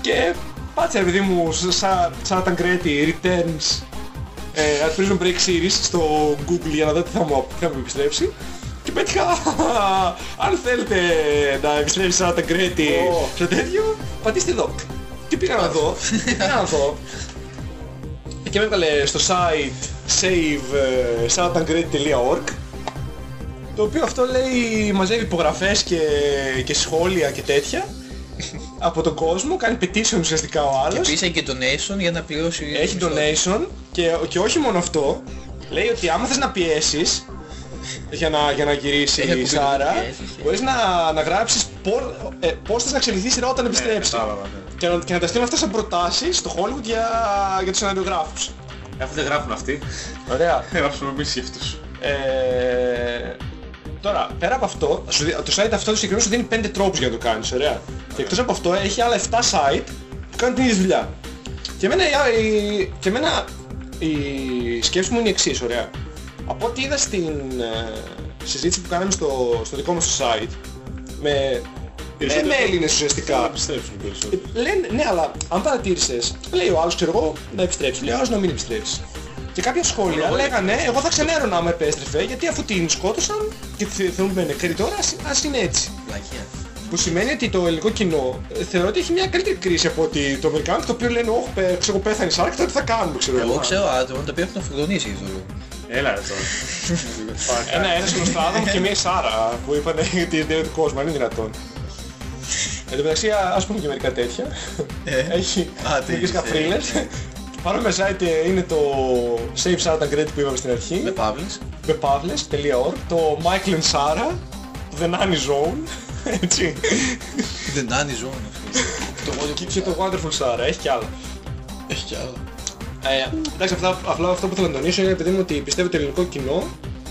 S3: Και πάτσε ρε παιδί μου σαν σαν Tancredi Returns ε, at Prison Break Series στο Google για να δω τι θα μου, τι θα μου επιστρέψει. Και πέτυχα. Αν θέλετε να επιστρέψεις σαν Tancredi
S2: Ω.
S3: στο τέτοιο πατήστε εδώ. Και πήγα να δω. Πήγα να δω. Και με έβγαλε στο site save το οποίο αυτό λέει μαζεύει υπογραφές και, και σχόλια και τέτοια από τον κόσμο, κάνει petition ουσιαστικά ο
S2: Και
S3: άλλος
S2: επίσης έχει και donation για να πληρώσει...
S3: έχει donation και, και όχι μόνο αυτό λέει ότι άμα θες να πιέσεις για να, για να γυρίσει
S2: Έχει
S3: η
S2: κουμπί
S3: Σάρα
S2: που πιέσεις, ε.
S3: μπορείς να, να γράψεις πώς, ε, πώς θες να εξελιχθείς η σειρά όταν επιστρέψει
S1: κατάλαβα, ναι.
S3: και, να, και να τα στείλουν αυτά σαν προτάσεις στο Hollywood για, για τους σεναριογράφους
S1: Αφού δεν γράφουν αυτοί,
S3: Ωραία
S1: γράψουμε εμείς για αυτούς.
S3: Ε, τώρα, πέρα από αυτό, σου δι- το site αυτό το συγκεκριμένο σου δίνει 5 τρόπους για να το κάνεις, ωραία. Και εκτός από αυτό έχει άλλα 7 site που κάνουν την ίδια δουλειά. Και εμένα, η- η, και εμένα η σκέψη μου είναι η εξής, ωραία. Από ό,τι είδα στην ε, συζήτηση που κάναμε στο, στο δικό μας το site, με, με,
S1: Περισσότερο-
S3: με Έλληνες
S1: Θέλω να
S3: ουσιαστικά,
S1: επιστρέψουν περισσότερο.
S3: ε, Λένε, ναι, αλλά αν παρατήρησες, λέει ο άλλος, ξέρω εγώ, να επιστρέψεις, λέει ο άλλος να μην επιστρέψεις. Και κάποια σχόλια
S1: Εγώ
S3: λέγανε, εγώ θα ξενέρωνα άμα επέστρεφε, γιατί αφού την σκότωσαν και τη θεωρούμε νεκρή τώρα, ας, ας είναι έτσι.
S2: Πλακία.
S3: Που σημαίνει ότι το ελληνικό κοινό ε, θεωρώ ότι έχει μια καλύτερη κρίση από ότι το αμερικάνικο το οποίο λένε όχι πέ- ξέρω πέθανε η Σάρα και τώρα τι θα κάνουμε ξέρω
S2: Εγώ ξέρω άτομα τα οποία έχουν αυτοκτονήσει για αυτό το λόγο.
S1: Έλα ρε τώρα.
S3: Ένα, ένας γνωστός άτομο και μια Σάρα που είπαν ότι είναι του κόσμου, αν είναι δυνατόν. Εν τω μεταξύ, α- ας πούμε και μερικά τέτοια.
S2: Ε.
S3: Έχει
S2: Α, τι
S3: τέτοιες
S2: έχεις,
S3: καφρίλες. Παρόμοια site ε, είναι το Save Sarah Tancredi που είπαμε στην αρχή.
S2: Με παύλες.
S3: με παύλες.org, το Michael and Sarah, το The Nanny Zone, έτσι.
S2: Δεν είναι ζώνη αυτό.
S3: Και- Και το Wonderful Sarah, έχει κι άλλα.
S2: Έχει κι άλλα.
S3: Ε, εντάξει, αυτά, απλά αυτό που θέλω να τονίσω είναι επειδή μου ότι πιστεύω το ελληνικό κοινό,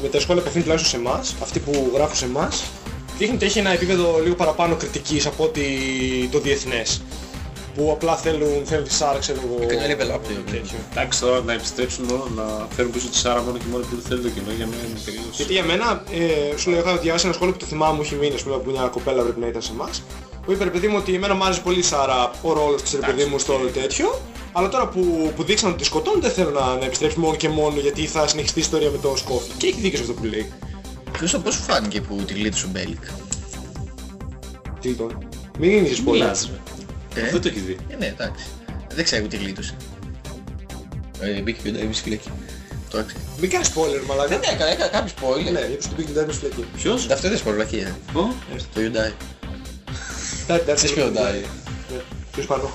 S3: με τα σχόλια που αφήνει τουλάχιστον σε εμάς, αυτοί που γράφουν σε εμάς, δείχνει ότι έχει ένα επίπεδο λίγο παραπάνω κριτικής από ότι το διεθνές. Που απλά θέλουν, θέλουν τη Σάρα, ξέρω εγώ.
S2: Έκανε level up το
S3: τέτοιο.
S1: Εντάξει τώρα να επιστρέψουν μόνο να φέρουν πίσω τη Σάρα μόνο και μόνο επειδή θέλει το κοινό για μένα είναι τελείως.
S3: Γιατί για μένα, ε, σου λέω, είχα διαβάσει ένα σχόλιο που το θυμάμαι, μου έχει μείνει, ας πούμε, που μια κοπέλα πρέπει να ήταν σε εμάς, που είπε, ρε παιδί μου, ότι εμένα μου άρεσε πολύ η Σάρα ο ρόλος της, ρε παιδί μου, στο όλο τέτοιο, αλλά τώρα που, που δείξαν ότι τη σκοτώνουν, δεν θέλω να, να επιστρέψει μόνο και μόνο γιατί θα συνεχιστεί η ιστορία με τον Σκόφι. Και έχει δίκιο σε αυτό που λέει.
S2: Χρήστο, πώς σου φάνηκε που τη γλίτωσε ο Μπέλικ;
S3: Τι λοιπόν. Μην είναι πολύ.
S1: Μιλάς ρε.
S2: Ε,
S1: Δεν το έχεις δει.
S2: ε, ναι, εντάξει. Δεν ξέρω τι γλίτωσε. Ε, μπήκε και ο Ντάιβις φυλακή. Τώρα ξέρω.
S3: Μην κάνεις spoiler, μαλάκα.
S2: Δεν έκανα, έκανα κάποιο spoiler.
S3: Ναι, γιατί σου το πήγε την τάδε φυλακή.
S1: Ποιος;
S2: Αυτό δεν είναι spoiler,
S1: Ω,
S2: Το Hyundai.
S3: Εντάξει,
S2: Θες ποιο Hyundai.
S3: Ποιος πάνω.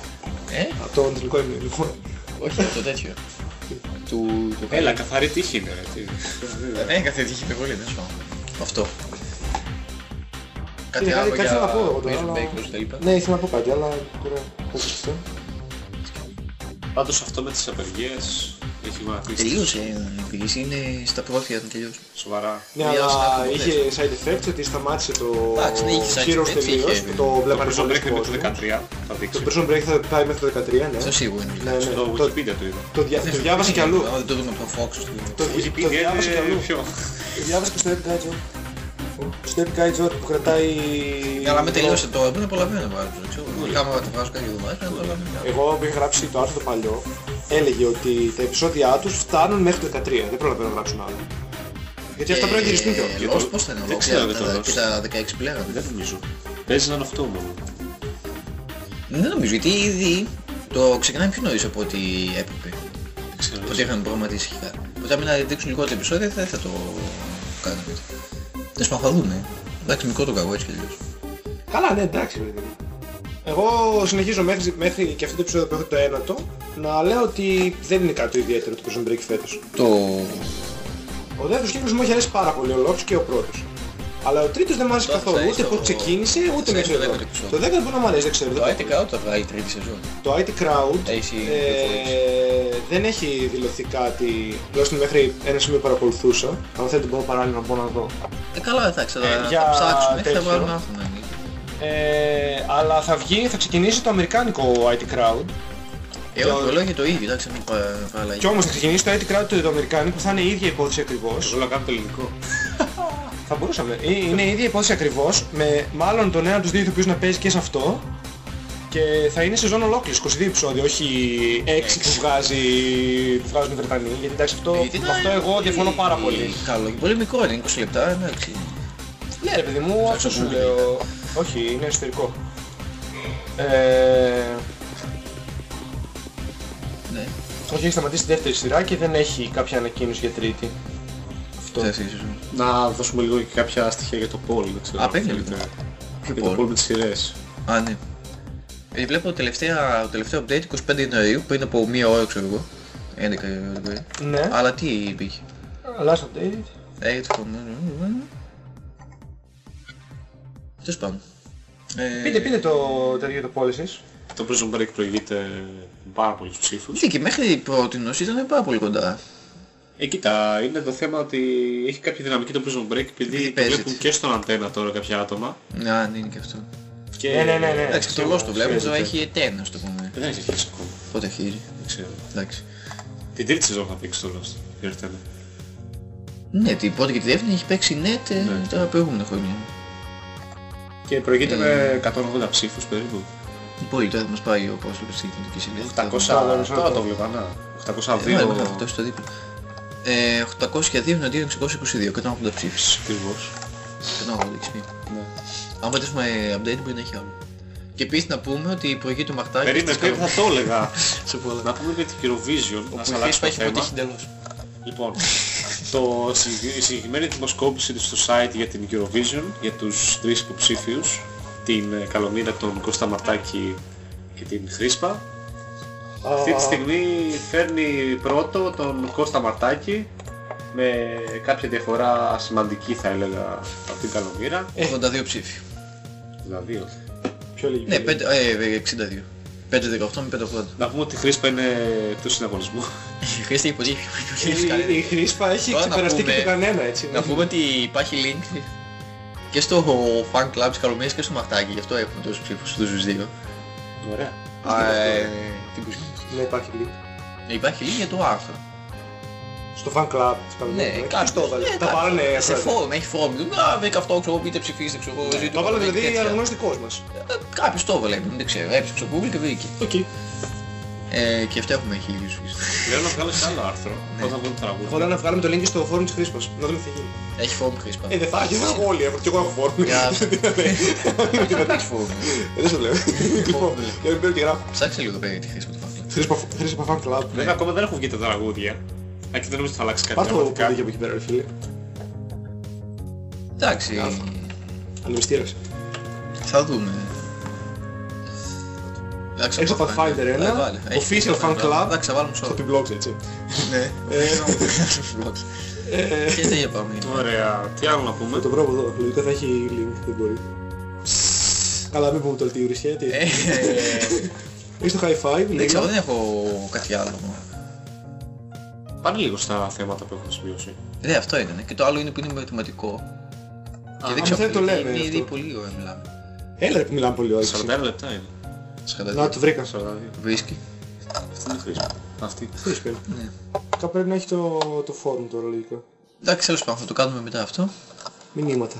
S2: Ε,
S3: Από το ελληνικό είναι λοιπόν.
S2: όχι, το τέτοιο. Του... του
S1: Έλα, καθαρή τύχη είναι ρε. τι.
S2: Δεν είναι καθόλου είχε πολύ, δεν σου Αυτό. Κάτι
S3: κάτι-
S2: άλλο
S3: κάτι
S2: για
S3: θέλω να πω εγώ τώρα,
S2: Mason
S3: αλλά-
S2: Bakers και τα λοιπά.
S3: Ναι, ήθελα να πω κάτι, αλλά τώρα θα συζητήσω.
S1: Πάντως αυτό με τις απεργίες έχει μαθήσει.
S2: Τελείωσε η κρίση, είναι στα πρόθυρα να τελειώσει.
S1: Σοβαρά.
S3: Ναι,
S2: Μια
S3: αλλά
S2: συνάδελφο
S3: είχε side effects ότι σταμάτησε το
S2: Εντάξει, ναι, είχε side
S3: Heroes
S2: effects,
S3: τελείως,
S2: είχε,
S3: που το
S1: Το
S3: βλέπανε
S1: Prison
S3: πολλοί
S1: Break είναι μέχρι το
S3: κόσμος.
S1: 13, θα
S3: Το
S1: δείξει.
S3: Prison Break θα πάει μέχρι το 13, ναι.
S2: Αυτό σίγουρα είναι.
S3: Ναι, ναι.
S1: Στο
S3: Το,
S1: Wikipedia το είδα.
S3: το, δια, το διάβασα κι αλλού.
S2: Αν δεν το δούμε από το Fox του.
S3: Το, το
S1: Wikipedia
S3: διάβασα κι αλλού.
S1: είναι πιο...
S3: Το διάβασα και στο Epic Guide Journal. Στο Epic Guide Journal που κρατάει...
S2: Ναι, αλλά με τελείωσε το δεν απολαβαίνω να βάλω. ξέρω. Κάμα το βάζω κάθε εβδομάδα, να απολαβαίνω.
S3: Εγώ που είχα γράψει το άρθρο το παλιό, έλεγε ότι τα επεισόδια τους φτάνουν μέχρι το 13. Δεν προλαβαίνω να γράψουν άλλο. Γιατί αυτά πρέπει να γυριστούν
S2: Και
S3: κιόλας.
S2: Lost πώς θα είναι,
S1: Δεν ξέρω
S2: ολόκληρα
S1: για το
S2: τα-
S1: Lost.
S2: και τα 16 πλέον.
S1: Δεν νομίζω. Παίζει να είναι αυτό μόνο.
S2: Δεν νομίζω, γιατί ήδη το ξεκινάμε πιο νωρίς από ό,τι έπρεπε.
S1: Δεν ξέρω.
S2: Ότι είχαν προγραμματίσει αρχικά. Οπότε αν να δείξουν λιγότερα επεισόδια δεν θα το κάνουν. Δεν σου θα δούμε. Εντάξει, μικρό το καγό έτσι κι αλλιώς.
S3: Καλά, ναι, εντάξει, παιδί μου. Εγώ συνεχίζω μέχρι, μέχρι και αυτό το επεισόδιο που έχω το ένατο να λέω ότι δεν είναι κάτι το ιδιαίτερο το Prison Break φέτος.
S2: Το...
S3: Ο δεύτερος κύκλος μου έχει αρέσει πάρα πολύ, ο λόγος και ο πρώτος. Αλλά ο τρίτος δεν μου άρεσε
S2: Τώρα
S3: καθόλου,
S2: θα
S3: ούτε
S2: είσαι
S3: πώς
S2: το-
S3: ξεκίνησε, ούτε
S2: θα
S3: μέχρι
S2: είσαι το
S3: εδώ.
S2: δέκατο επεισόδιο.
S3: Το δέκατο μπορεί να μου αρέσει, δεν ξέρω.
S2: Το
S3: δεν
S2: IT
S3: το-
S2: Crowd θα βγάλει τρίτη σεζόν.
S3: Το IT Crowd
S2: Έχει
S3: ε, δεν έχει δηλωθεί κάτι, τουλάχιστον μέχρι ένα σημείο παρακολουθούσα. Αν θέλετε μπορώ παράλληλα να πω να δω.
S2: Ε, καλά, εντάξει, θα,
S3: Ε,
S2: θα
S3: για
S2: ψάξουμε και θα
S3: τέτοιο.
S2: βάλουμε αυτό να είναι.
S3: Ε, αλλά θα βγει, θα ξεκινήσει το αμερικάνικο IT Crowd.
S2: Ε, όχι, το λέω για το ίδιο, εντάξει, μην πα- παραλλαγεί.
S3: Κι όμως θα ξεκινήσει το IT Crowd το, το αμερικάνικο που θα είναι η ίδια υπόθεση ακριβώς.
S1: Εγώ να κάνω το ελληνικό.
S3: Θα μπορούσαμε. Ε, Είναι η ίδια υπόθεση ακριβώς, με μάλλον τον ένα τους δύο ηθοποιούς να παίζει και σε αυτό. Και θα είναι σεζόν ολόκληρης, 22 επεισόδια, όχι 6 που, βγάζει, που βγάζουν οι Βρετανοί. Γιατί εντάξει αυτό,
S2: Ε, Γιατί
S3: με
S2: ήταν
S3: αυτό εγώ διαφωνώ πάρα πολύ.
S2: Καλό, και πολύ μικρό είναι, 20 λεπτά, εντάξει.
S3: Ναι ρε παιδί μου, αυτό σου
S2: Google.
S3: λέω. Όχι, είναι εσωτερικό. Ε,
S2: Ναι,
S3: όχι, έχει σταματήσει τη δεύτερη σειρά και δεν έχει κάποια ανακοίνωση για τρίτη. Αυτό.
S2: δεύτερη σεζόν.
S1: Να δώσουμε λίγο και κάποια στοιχεία για το Paul, δεν ξέρω.
S2: Α,
S1: αν
S2: παίρνει
S1: θέλετε.
S2: λίγο. Ποιο
S1: Για το
S2: Paul?
S1: Paul με τις σειρές.
S2: Α, ναι. Ε, βλέπω τελευταία, το τελευταίο update 25 Ιανουαρίου, πριν από μία ώρα ξέρω εγώ. 11 ώρα το πρωί.
S3: Ναι,
S2: Αλλά τι υπήρχε.
S3: last update.
S2: Ε, το... Τέλος πάντων. Ε,
S3: Πείτε, πείτε το τέτοιο το policies.
S1: Το Prison Break προηγείται με πάρα πολλούς ψήφους.
S2: Ναι, και μέχρι πρότινος ήταν πάρα πολύ κοντά.
S1: Ε, κοίτα, είναι το θέμα ότι έχει κάποια δυναμική το Prison Break επειδή
S2: Επειδή
S1: το
S2: παίζεται.
S1: βλέπουν και στον αντένα τώρα κάποια άτομα.
S2: Ναι, αν είναι και αυτό.
S1: Και...
S3: Ναι, ναι, ναι, ναι.
S2: Εντάξει, το
S3: σίγουρα,
S2: Lost το βλέπουμε, το
S3: παίζεται.
S2: έχει ετένα, στο πούμε.
S1: Δεν έχει αρχίσει ακόμα.
S2: Πότε αρχίζει.
S1: Δεν ξέρω.
S2: Εντάξει.
S1: Την τρίτη σεζόν θα παίξει το Lost. η Earth End.
S2: Ναι, την πρώτη και τη δεύτερη έχει παίξει net ε,
S1: Ναι.
S2: τα προηγούμενα χρόνια.
S1: Και προηγείται
S2: Ε.
S1: με 180 ψήφους περίπου.
S2: Πολύ τώρα θα μας πάει ο Πόσλος στην κοινωνική σελίδα.
S1: 800, τώρα το βλέπα, να. 802
S2: Ε, βάλε, αυτό στο δίπλα. Ε, 802 εναντίον 622, 180 ψήφους.
S1: ακριβώς.
S2: 180 XP.
S1: Ναι.
S2: Αν πατήσουμε update μπορεί να έχει άλλο. Και επίσης να πούμε ότι η προηγή του Μαχτάκη...
S1: Περίμενε,
S2: της
S1: περίμενε, θα το έλεγα.
S2: Σε πολλά.
S1: Να πούμε για την Eurovision, να
S2: Ο
S1: σας αλλάξω
S2: Χρήσπα
S1: το
S2: έχει
S1: θέμα.
S2: αποτύχει εντελώς.
S1: Λοιπόν, το, συγκεκ- η συγκεκριμένη δημοσκόπηση στο site για την Eurovision, για τους τρεις υποψήφιους, την ε, Καλομήρα, τον Κώστα Μαρτάκη και την Χρήσπα, αυτή τη στιγμή φέρνει πρώτο τον Κώστα Μαρτάκη με κάποια διαφορά σημαντική θα έλεγα από την Καλομήρα.
S2: 82 ψήφοι.
S1: Δηλαδή,
S3: Πιο λίγη.
S2: Ναι, πέντε- ε, 62. 5-18 με 5-80.
S1: να πούμε ότι η Χρήσπα είναι του συναγωνισμού.
S2: Η Χρήστη υποτίθεται
S3: Η, η Χρήσπα έχει
S2: Τώρα να
S3: ξεπεραστεί και
S2: πούμε-
S3: το κανένα έτσι.
S2: Να πούμε ότι υπάρχει link και στο fan club της Καλομήρας και στο Μαχτάκη, γι' αυτό έχουμε τόσους ψήφους στους δύο.
S1: Ωραία.
S2: Α, ε, τι που
S3: Ναι, υπάρχει link.
S2: Ε, Υπάρχει link για το άρθρο.
S3: Στο fan club της Καλομήρας.
S2: Ναι,
S3: ναι.
S2: κάτι.
S3: Ποιος το έβαλε.
S2: Ναι,
S3: Τα
S2: κάτι.
S3: βάλανε
S2: Σε
S3: πρώτα.
S2: φόρουμ, έχει φόρουμ. Α, βρήκα αυτό, ξέρω, πείτε ψηφίστε, ξέρω, ζήτω
S3: Το έβαλε
S2: και
S3: δηλαδή
S2: τέτοια.
S3: αναγνωριστικός μας.
S2: Ε, Κάποιος το έβαλε, δεν ξέρω, έψαξε στο Google και βρήκε.
S3: Οκ.
S2: Ε, και αυτά έχουμε χίλιους views.
S1: Λέω να βγάλω σε άλλο άρθρο, όταν βγουν τα
S3: Εγώ λέω
S1: τραγούδια.
S3: να βγάλουμε το link στο φόρουμ της Χρήσπας. Να δούμε τι θα γίνει.
S2: Έχει φόρουμ χρήσπα.
S3: Ε, δεν θα έχει, θα έχω όλοι. έχω- Και εγώ έχω φόρουμ.
S2: Για-
S3: Ε,
S2: Έχει φόρουμ.
S3: Δεν σε βλέπω. Λοιπόν, για να μην παίρνω και γράφω.
S2: Ψάξε λίγο περί τη χρήσπα του fan club.
S3: Χρήσπα- Χρήσπα fan club.
S1: Βέβαια ακόμα δεν έχουν βγει τα τραγούδια. Α, και δεν νομίζω ότι θα αλλάξει κάτι
S3: Πάρ' το
S1: δραματικά.
S3: πόδι από εκεί πέρα, ρε φίλε.
S2: Εντάξει,
S3: Ανεμιστήρας.
S2: θα δούμε. Εντάξει,
S3: Έχεις το
S2: θα βάλουμε.
S3: Pathfinder ένα,
S2: Ε, βάλε. Έχει
S3: official
S2: το
S3: fan club.
S2: Εντάξει, θα βάλουμε
S3: Στο
S2: σώμα.
S3: T-Blogs, έτσι.
S2: Ναι.
S3: Ε,
S2: Και τέτοια πάμε.
S1: Ωραία. Τι άλλο να
S3: Θα
S1: πούμε;
S3: το βρω από εδώ. Λογικά θα έχει link, δεν μπορεί. Καλά, μην πούμε το τι βρίσκεται. τι.
S2: Ε,
S3: Έχεις το high five,
S2: Δεν ξέρω,
S3: λίγο.
S2: δεν έχω κάτι άλλο.
S1: Πάνε λίγο στα θέματα που έχουν σημειώσει.
S2: Ναι, αυτό ήταν. Και το άλλο είναι που είναι μαθηματικό. Και
S3: άμα
S2: δεν ξέρω,
S3: θέλετε το λέμε
S2: είναι
S3: αυτό.
S2: ήδη πολύ ωραία μιλάμε.
S3: Έλα ρε που μιλάμε πολύ ωραία.
S1: 41 λεπτά είναι.
S3: Να το βρήκα.
S1: 42.
S2: Βρίσκει.
S1: Αυτή είναι χρήσιμη. Αυτή.
S3: Τι είσαι πέρα.
S2: Ναι.
S3: Κάπου πρέπει να έχει το, το forum τώρα λογικά.
S2: Εντάξει, τέλος πάντων, θα το κάνουμε μετά αυτό.
S3: Μηνύματα.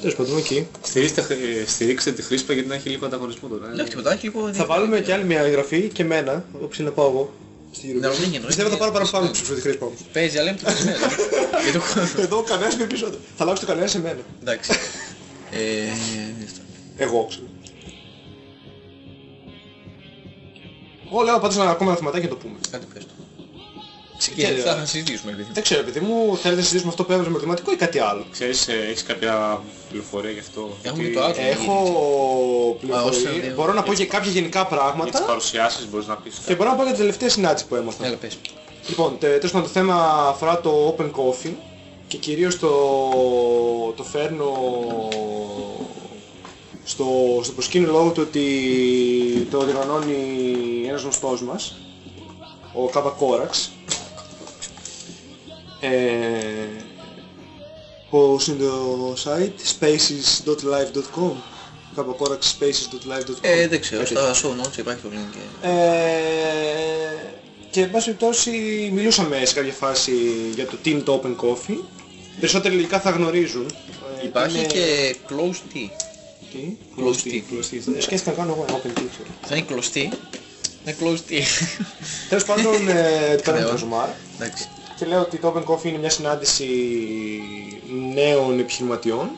S3: Τέλος πάντων, εκεί.
S1: Στηρίξτε, ε, στηρίξτε τη χρήσπα γιατί να έχει λίγο ανταγωνισμό τώρα. ε.
S2: Εντάξει, τίποτα, λίγο.
S3: Θα βάλουμε και άλλη μια εγγραφή και εμένα, όπως είναι να πάω εγώ. Στη
S2: Ναι,
S3: Eurovision.
S2: δεν γίνεται.
S3: Πιστεύω θα πάρω παραπάνω ψήφους τη χρήση όμως.
S2: Παίζει, αλλά είναι το πεσμένο. Και το-
S3: Εδώ κανένας είναι περισσότερο. Θα αλλάξει το κανένα σε μένα.
S2: Εντάξει. Ε,
S3: Εγώ ξέρω. Εγώ λέω πάντως ένα ακόμα ένα θεματάκι να το πούμε.
S2: Κάτι πες το. Ξεκινάμε, θα θα συζητήσουμε. επειδή.
S3: Δεν ξέρω, παιδί μου, θέλετε να συζητήσουμε αυτό που έβαλε με θεματικό ή κάτι άλλο.
S1: Ξέρεις, ε, έχεις κάποια πληροφορία γι' αυτό;
S2: Έχουμε
S1: γιατί
S2: το άτομο.
S3: Έχω
S2: Α, όσο
S3: πληροφορίες.
S2: δύο.
S3: Μπορώ να πω για κάποια γενικά
S1: Για τις
S3: πράγματα
S1: παρουσιάσεις μπορείς να πεις.
S3: και μπορώ να πω για τη τελευταία συνάντηση που έμαθα.
S2: Έλα, πες.
S3: Λοιπόν, τε- τέλος πάντων το θέμα αφορά το Open Coffee και κυρίως το, το φέρνω στο, στο προσκήνιο λόγω του ότι το διοργανώνει ένας γνωστός μας, ο Κάπα Κόραξ. Ε, πώς είναι το site, spaces.live.com Κάπα Κόραξ spaces.live.com
S2: Ε, δεν ξέρω,
S3: Κάτι
S2: στα show notes υπάρχει το link. και-
S3: ε, και εν πάση περιπτώσει μιλούσαμε σε κάποια φάση για το τι είναι το Open Coffee. Περισσότεροι λογικά θα γνωρίζουν. Ε,
S2: Υπάρχει
S3: είναι-
S2: και closed tea.
S3: Τι;
S2: Κλωστή.
S3: Κλωστή. Δεν σκέφτηκα να κάνω εγώ ένα Open Tea. ξέρω.
S2: Θα είναι κλωστή. Είναι closed tea.
S3: Τέλος πάντων, ε, παίρνω
S2: Κρέος.
S3: το ζουμάρ
S2: Εντάξει.
S3: Και λέω ότι το Open Coffee είναι μια συνάντηση νέων επιχειρηματιών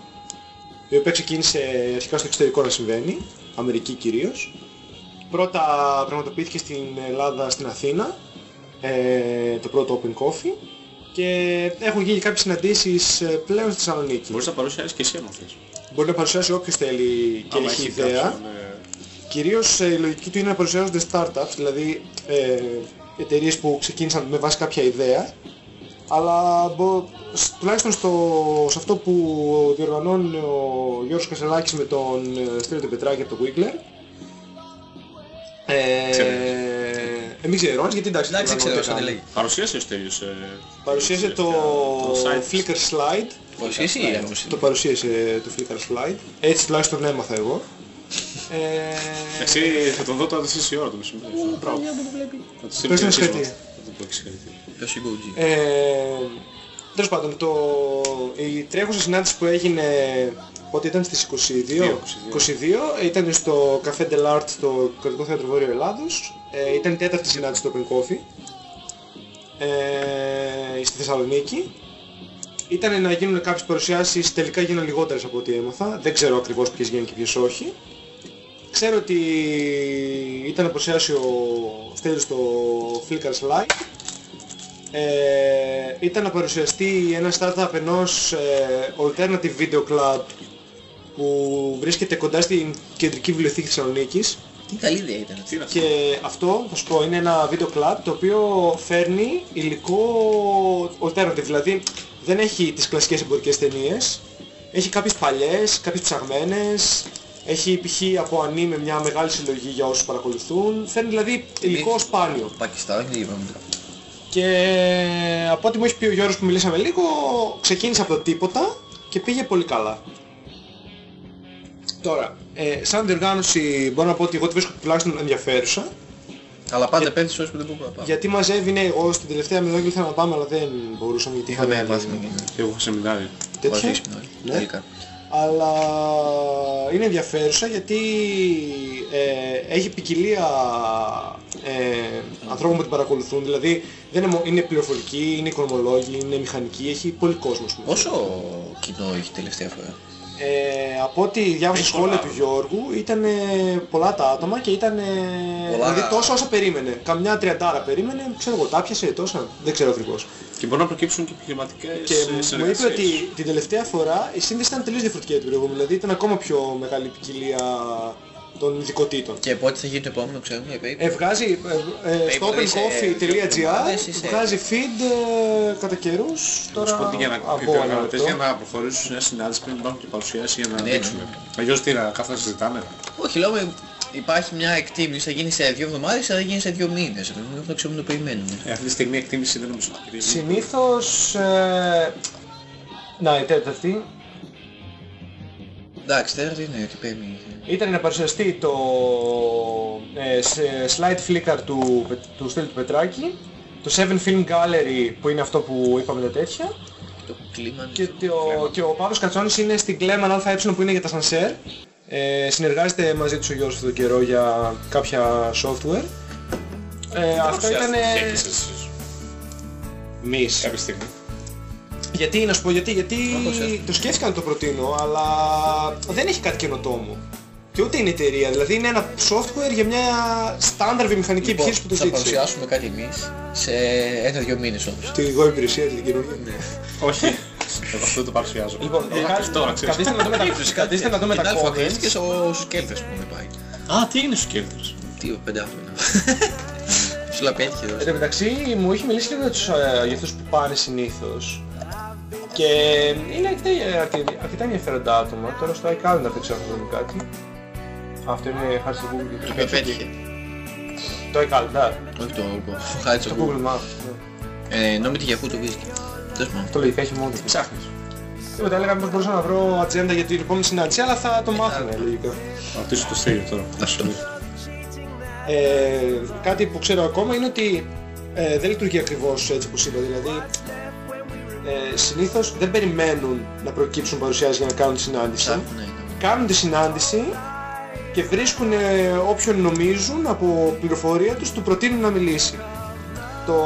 S3: η οποία ξεκίνησε αρχικά στο εξωτερικό να συμβαίνει, Αμερική κυρίως. Πρώτα πραγματοποιήθηκε στην Ελλάδα, στην Αθήνα, ε, το πρώτο Open Coffee και έχουν γίνει κάποιες συναντήσεις ε, πλέον στη Θεσσαλονίκη.
S1: Μπορείς να παρουσιάσεις και εσύ άμα θες.
S3: Μπορεί να παρουσιάσει όποιος θέλει και
S1: Άμα
S3: έχει
S1: έχει
S3: ιδέα.
S1: κάποιον, ε,
S3: Κυρίως ε, η λογική του είναι να παρουσιάζονται startups, δηλαδή ε, εταιρείες που ξεκίνησαν με βάση κάποια ιδέα, αλλά μπο, σ- τουλάχιστον στο, σε αυτό που διοργανώνει ο Γιώργος Κασελάκης με τον ε, Στέλιο Πετράκη από το Wiggler, ε,
S1: Ξέρω.
S3: ε, μην ξέρω, γιατί εντάξει,
S2: Εντάξει,
S3: δεν
S2: ξέρω,
S3: κάνω
S2: σαν
S3: τι
S2: τη
S3: κάνει.
S2: λέγει.
S1: Παρουσίασε ως τέλειος. ε,
S3: Παρουσίασε το,
S1: το site.
S3: Flickr Slide,
S2: Παρουσίαση ή ένωση.
S3: το παρουσίασε το Flickr Slide, έτσι τουλάχιστον έμαθα εγώ. Ε,
S1: Εσύ θα τον δω τώρα τις η ώρα του μεσημέρι.
S3: μπράβο.
S1: Θα του στείλω
S3: Πες ένα
S1: χαιρετίσματα.
S3: συγχαρητήρια.
S1: Θα του πω και συγχαρητήρια.
S2: Ποιος είναι GoG.
S3: Ε, τέλος πάντων, το, η τρέχουσα συνάντηση που έγινε πότε ήταν στις 22, 22, ήταν στο Café de l'Art στο Κρατικό Θέατρο Βόρειο Ελλάδος. Ε, ήταν η τέταρτη συνάντηση του Open Coffee ε, στη Θεσσαλονίκη. ήταν να γίνουν κάποιες παρουσιάσεις, τελικά γίνανε λιγότερες από ό,τι έμαθα. Δεν ξέρω ακριβώς ποιες γίνανε και ποιες όχι. Ξέρω ότι ήταν να παρουσιάσει ο Στέλιος στο Flickr Live. Ε, ήταν να παρουσιαστεί ένα startup ενός ε, alternative video club που βρίσκεται κοντά στην κεντρική βιβλιοθήκη Θεσσαλονίκης
S2: Τι καλή ιδέα ήταν αυτή.
S1: Τι είναι αυτό;
S3: και αυτό, θα σου πω, είναι ένα video club το οποίο φέρνει υλικό alternative, δηλαδή δεν έχει τις κλασικές εμπορικές ταινίες, έχει κάποιες παλιές, κάποιες ψαγμένες, έχει π.χ. από ανήμε μια μεγάλη συλλογή για όσους παρακολουθούν, φέρνει δηλαδή υλικό σπάνιο.
S2: Πακιστάν, δεν είπαμε.
S3: Και από ό,τι μου έχει πει ο Γιώργος που μιλήσαμε λίγο, ξεκίνησε από το τίποτα και πήγε πολύ καλά. Τώρα, ε, σαν διοργάνωση μπορώ να πω ότι εγώ τη βρίσκω τουλάχιστον ενδιαφέρουσα,
S2: Αλλά πάντα πέφτει σε όσους που δεν μπορούμε να πάμε.
S3: γιατί μαζεύει, ναι, εγώ στην τελευταία μελόγια ήθελα να πάμε αλλά δεν μπορούσαμε γιατί
S2: Είχαμε
S3: είχαμε
S2: μάθημα και
S1: Και εγώ έχω σεμινάριο.
S3: τέτοια;
S2: βάζεις νόημα.
S3: Ναι.
S2: Τελικά.
S3: Αλλά είναι ενδιαφέρουσα γιατί ε, έχει ποικιλία ε, ανθρώπων που την παρακολουθούν. Δηλαδή δεν είναι, μο- είναι πληροφορική, είναι οικονομολόγοι, είναι μηχανικοί, έχει πολύ κόσμο. ας πούμε.
S2: Πόσο κοινό έχει τελευταία φορά;
S3: Ε, από ό,τι διάβασα
S1: Έχει
S3: σχόλια
S1: πολλά.
S3: του Γιώργου ήταν ε, πολλά τα άτομα και ήταν ε,
S2: Πολλά.
S3: δηλαδή τόσα όσα περίμενε. Καμιά τριαντάρα περίμενε, ξέρω εγώ, τα πιάσε τόσα, δεν ξέρω ακριβώς.
S1: Και μπορούν να προκύψουν και επιχειρηματικές
S3: Και
S1: ε,
S3: μου είπε
S1: συνεργασίες.
S3: ότι την τελευταία φορά η σύνδεση ήταν τελείως διαφορετική από την προηγούμενη, δηλαδή ήταν ακόμα πιο μεγάλη ποικιλία των ειδικοτήτων.
S2: Και πότε θα γίνει το επόμενο, ξέρουμε, για PayPal.
S3: Ε, βγάζει ε, ε, στο
S2: PayPal είσαι δύο
S3: opencoffee.gr
S2: εβδομάδες, είσαι-
S3: βγάζει feed ε, κατά καιρούς
S1: Να
S3: τώρα
S1: σου πω ότι για να
S3: από
S1: οι
S3: ένα
S1: διοργανωτές
S3: λεπτό.
S1: για να προχωρήσουν σε μια συνάντηση πρέπει να υπάρχουν και παρουσιάσεις για να
S2: Ναι,
S1: δείξουμε. Αλλιώς τι να κάθομαι να συζητάμε.
S2: Όχι, λέω υπάρχει μια εκτίμηση, θα γίνει σε δύο εβδομάδες, θα γίνει σε δύο μήνες. Δεν να ξέρουμε να το περιμένουμε.
S1: Ε, αυτή τη στιγμή η εκτίμηση δεν νομίζω ότι κρίνει.
S3: Συνήθως... Ε, να, η τέταρτη
S2: Εντάξει, τέταρτη είναι ότι παίρνει.
S3: ήταν να παρουσιαστεί το ε, σε slide flicker του, Πε- του Στέλιου του Πετράκη, το 7 Film Gallery που είναι αυτό που είπαμε τα τέτοια
S2: Το κλίμα.
S3: και, το, και ο Παύλος Κατσόνης είναι στην Κλέμαν ΑΕ που είναι για τα σανσέρ. Ε, συνεργάζεται μαζί τους ο Γιώργος αυτόν τον καιρό για κάποια software. Ε, αυτό ήταν...
S1: Και έχεις εσείς
S3: Μης.
S1: κάποια στιγμή.
S3: Γιατί, να σου πω γιατί, γιατί
S2: Όπως έρθει.
S3: το σκέφτηκα να το προτείνω, αλλά δεν έχει κάτι καινοτόμο. Και ούτε είναι εταιρεία, δηλαδή είναι ένα software για μια στάνταρ βιομηχανική
S2: Λοιπόν,
S3: επιχείρηση που το
S2: θα
S3: ζήτησε.
S2: παρουσιάσουμε κάτι εμείς σε ένα-δυο μήνες όμως.
S3: Τη εγώ υπηρεσία, την καινούργια.
S1: Όχι. Εγώ αυτό το παρουσιάζω.
S3: Λοιπόν,
S1: Ε,
S3: κα-
S1: τώρα ξέρεις.
S3: καθίστε να δούμε τα, καθίστε να δούμε
S2: Την
S3: τα
S2: άλλη φορά κλείστηκες
S3: comments.
S2: ο- στους Κέλτες που με πάει.
S1: Α, τι είναι στους κέλτες.
S2: Τι, πέντε άτομα. Ψηλά πέτυχε εδώ.
S3: Εν τω μεταξύ μου έχει μιλήσει λίγο για, τους, ε, για αυτούς που πάνε συνήθως. Και είναι αρκετά, αρκετά, αρκετά ενδιαφέροντα άτομα. Τώρα στο iCalendar δεν ξέρω αν δούμε κάτι. Α, Αυτό είναι χάρη στο Google. και το
S2: Με
S3: πέτυχε.
S2: πέτυχε.
S3: Το iCalendar.
S2: Όχι το χάρη
S3: Το
S2: στο
S3: Google
S2: Google.
S3: Maps. ναι.
S2: Ε, Ενώ με τη Yahoo το βρίσκει. Τέλος πάντων.
S3: Αυτό λογικά έχει μόνο του.
S1: Ψάχνεις.
S3: Τίποτα, έλεγα πως μπορούσα να βρω ατζέντα για την επόμενη συνάντηση, αλλά θα το μάθουμε λογικά.
S1: Θα ρωτήσω το στέλιο τώρα.
S2: Αυτό.
S3: Ε, κάτι που ξέρω ακόμα είναι ότι ε, δεν λειτουργεί ακριβώς έτσι όπως είπα, δηλαδή ε, συνήθως δεν περιμένουν να προκύψουν παρουσιάσεις για να κάνουν τη συνάντηση.
S2: Ψάχνουν, ναι, ναι.
S3: Κάνουν τη συνάντηση και βρίσκουν ε, όποιον νομίζουν από πληροφορία τους, του προτείνουν να μιλήσει. Το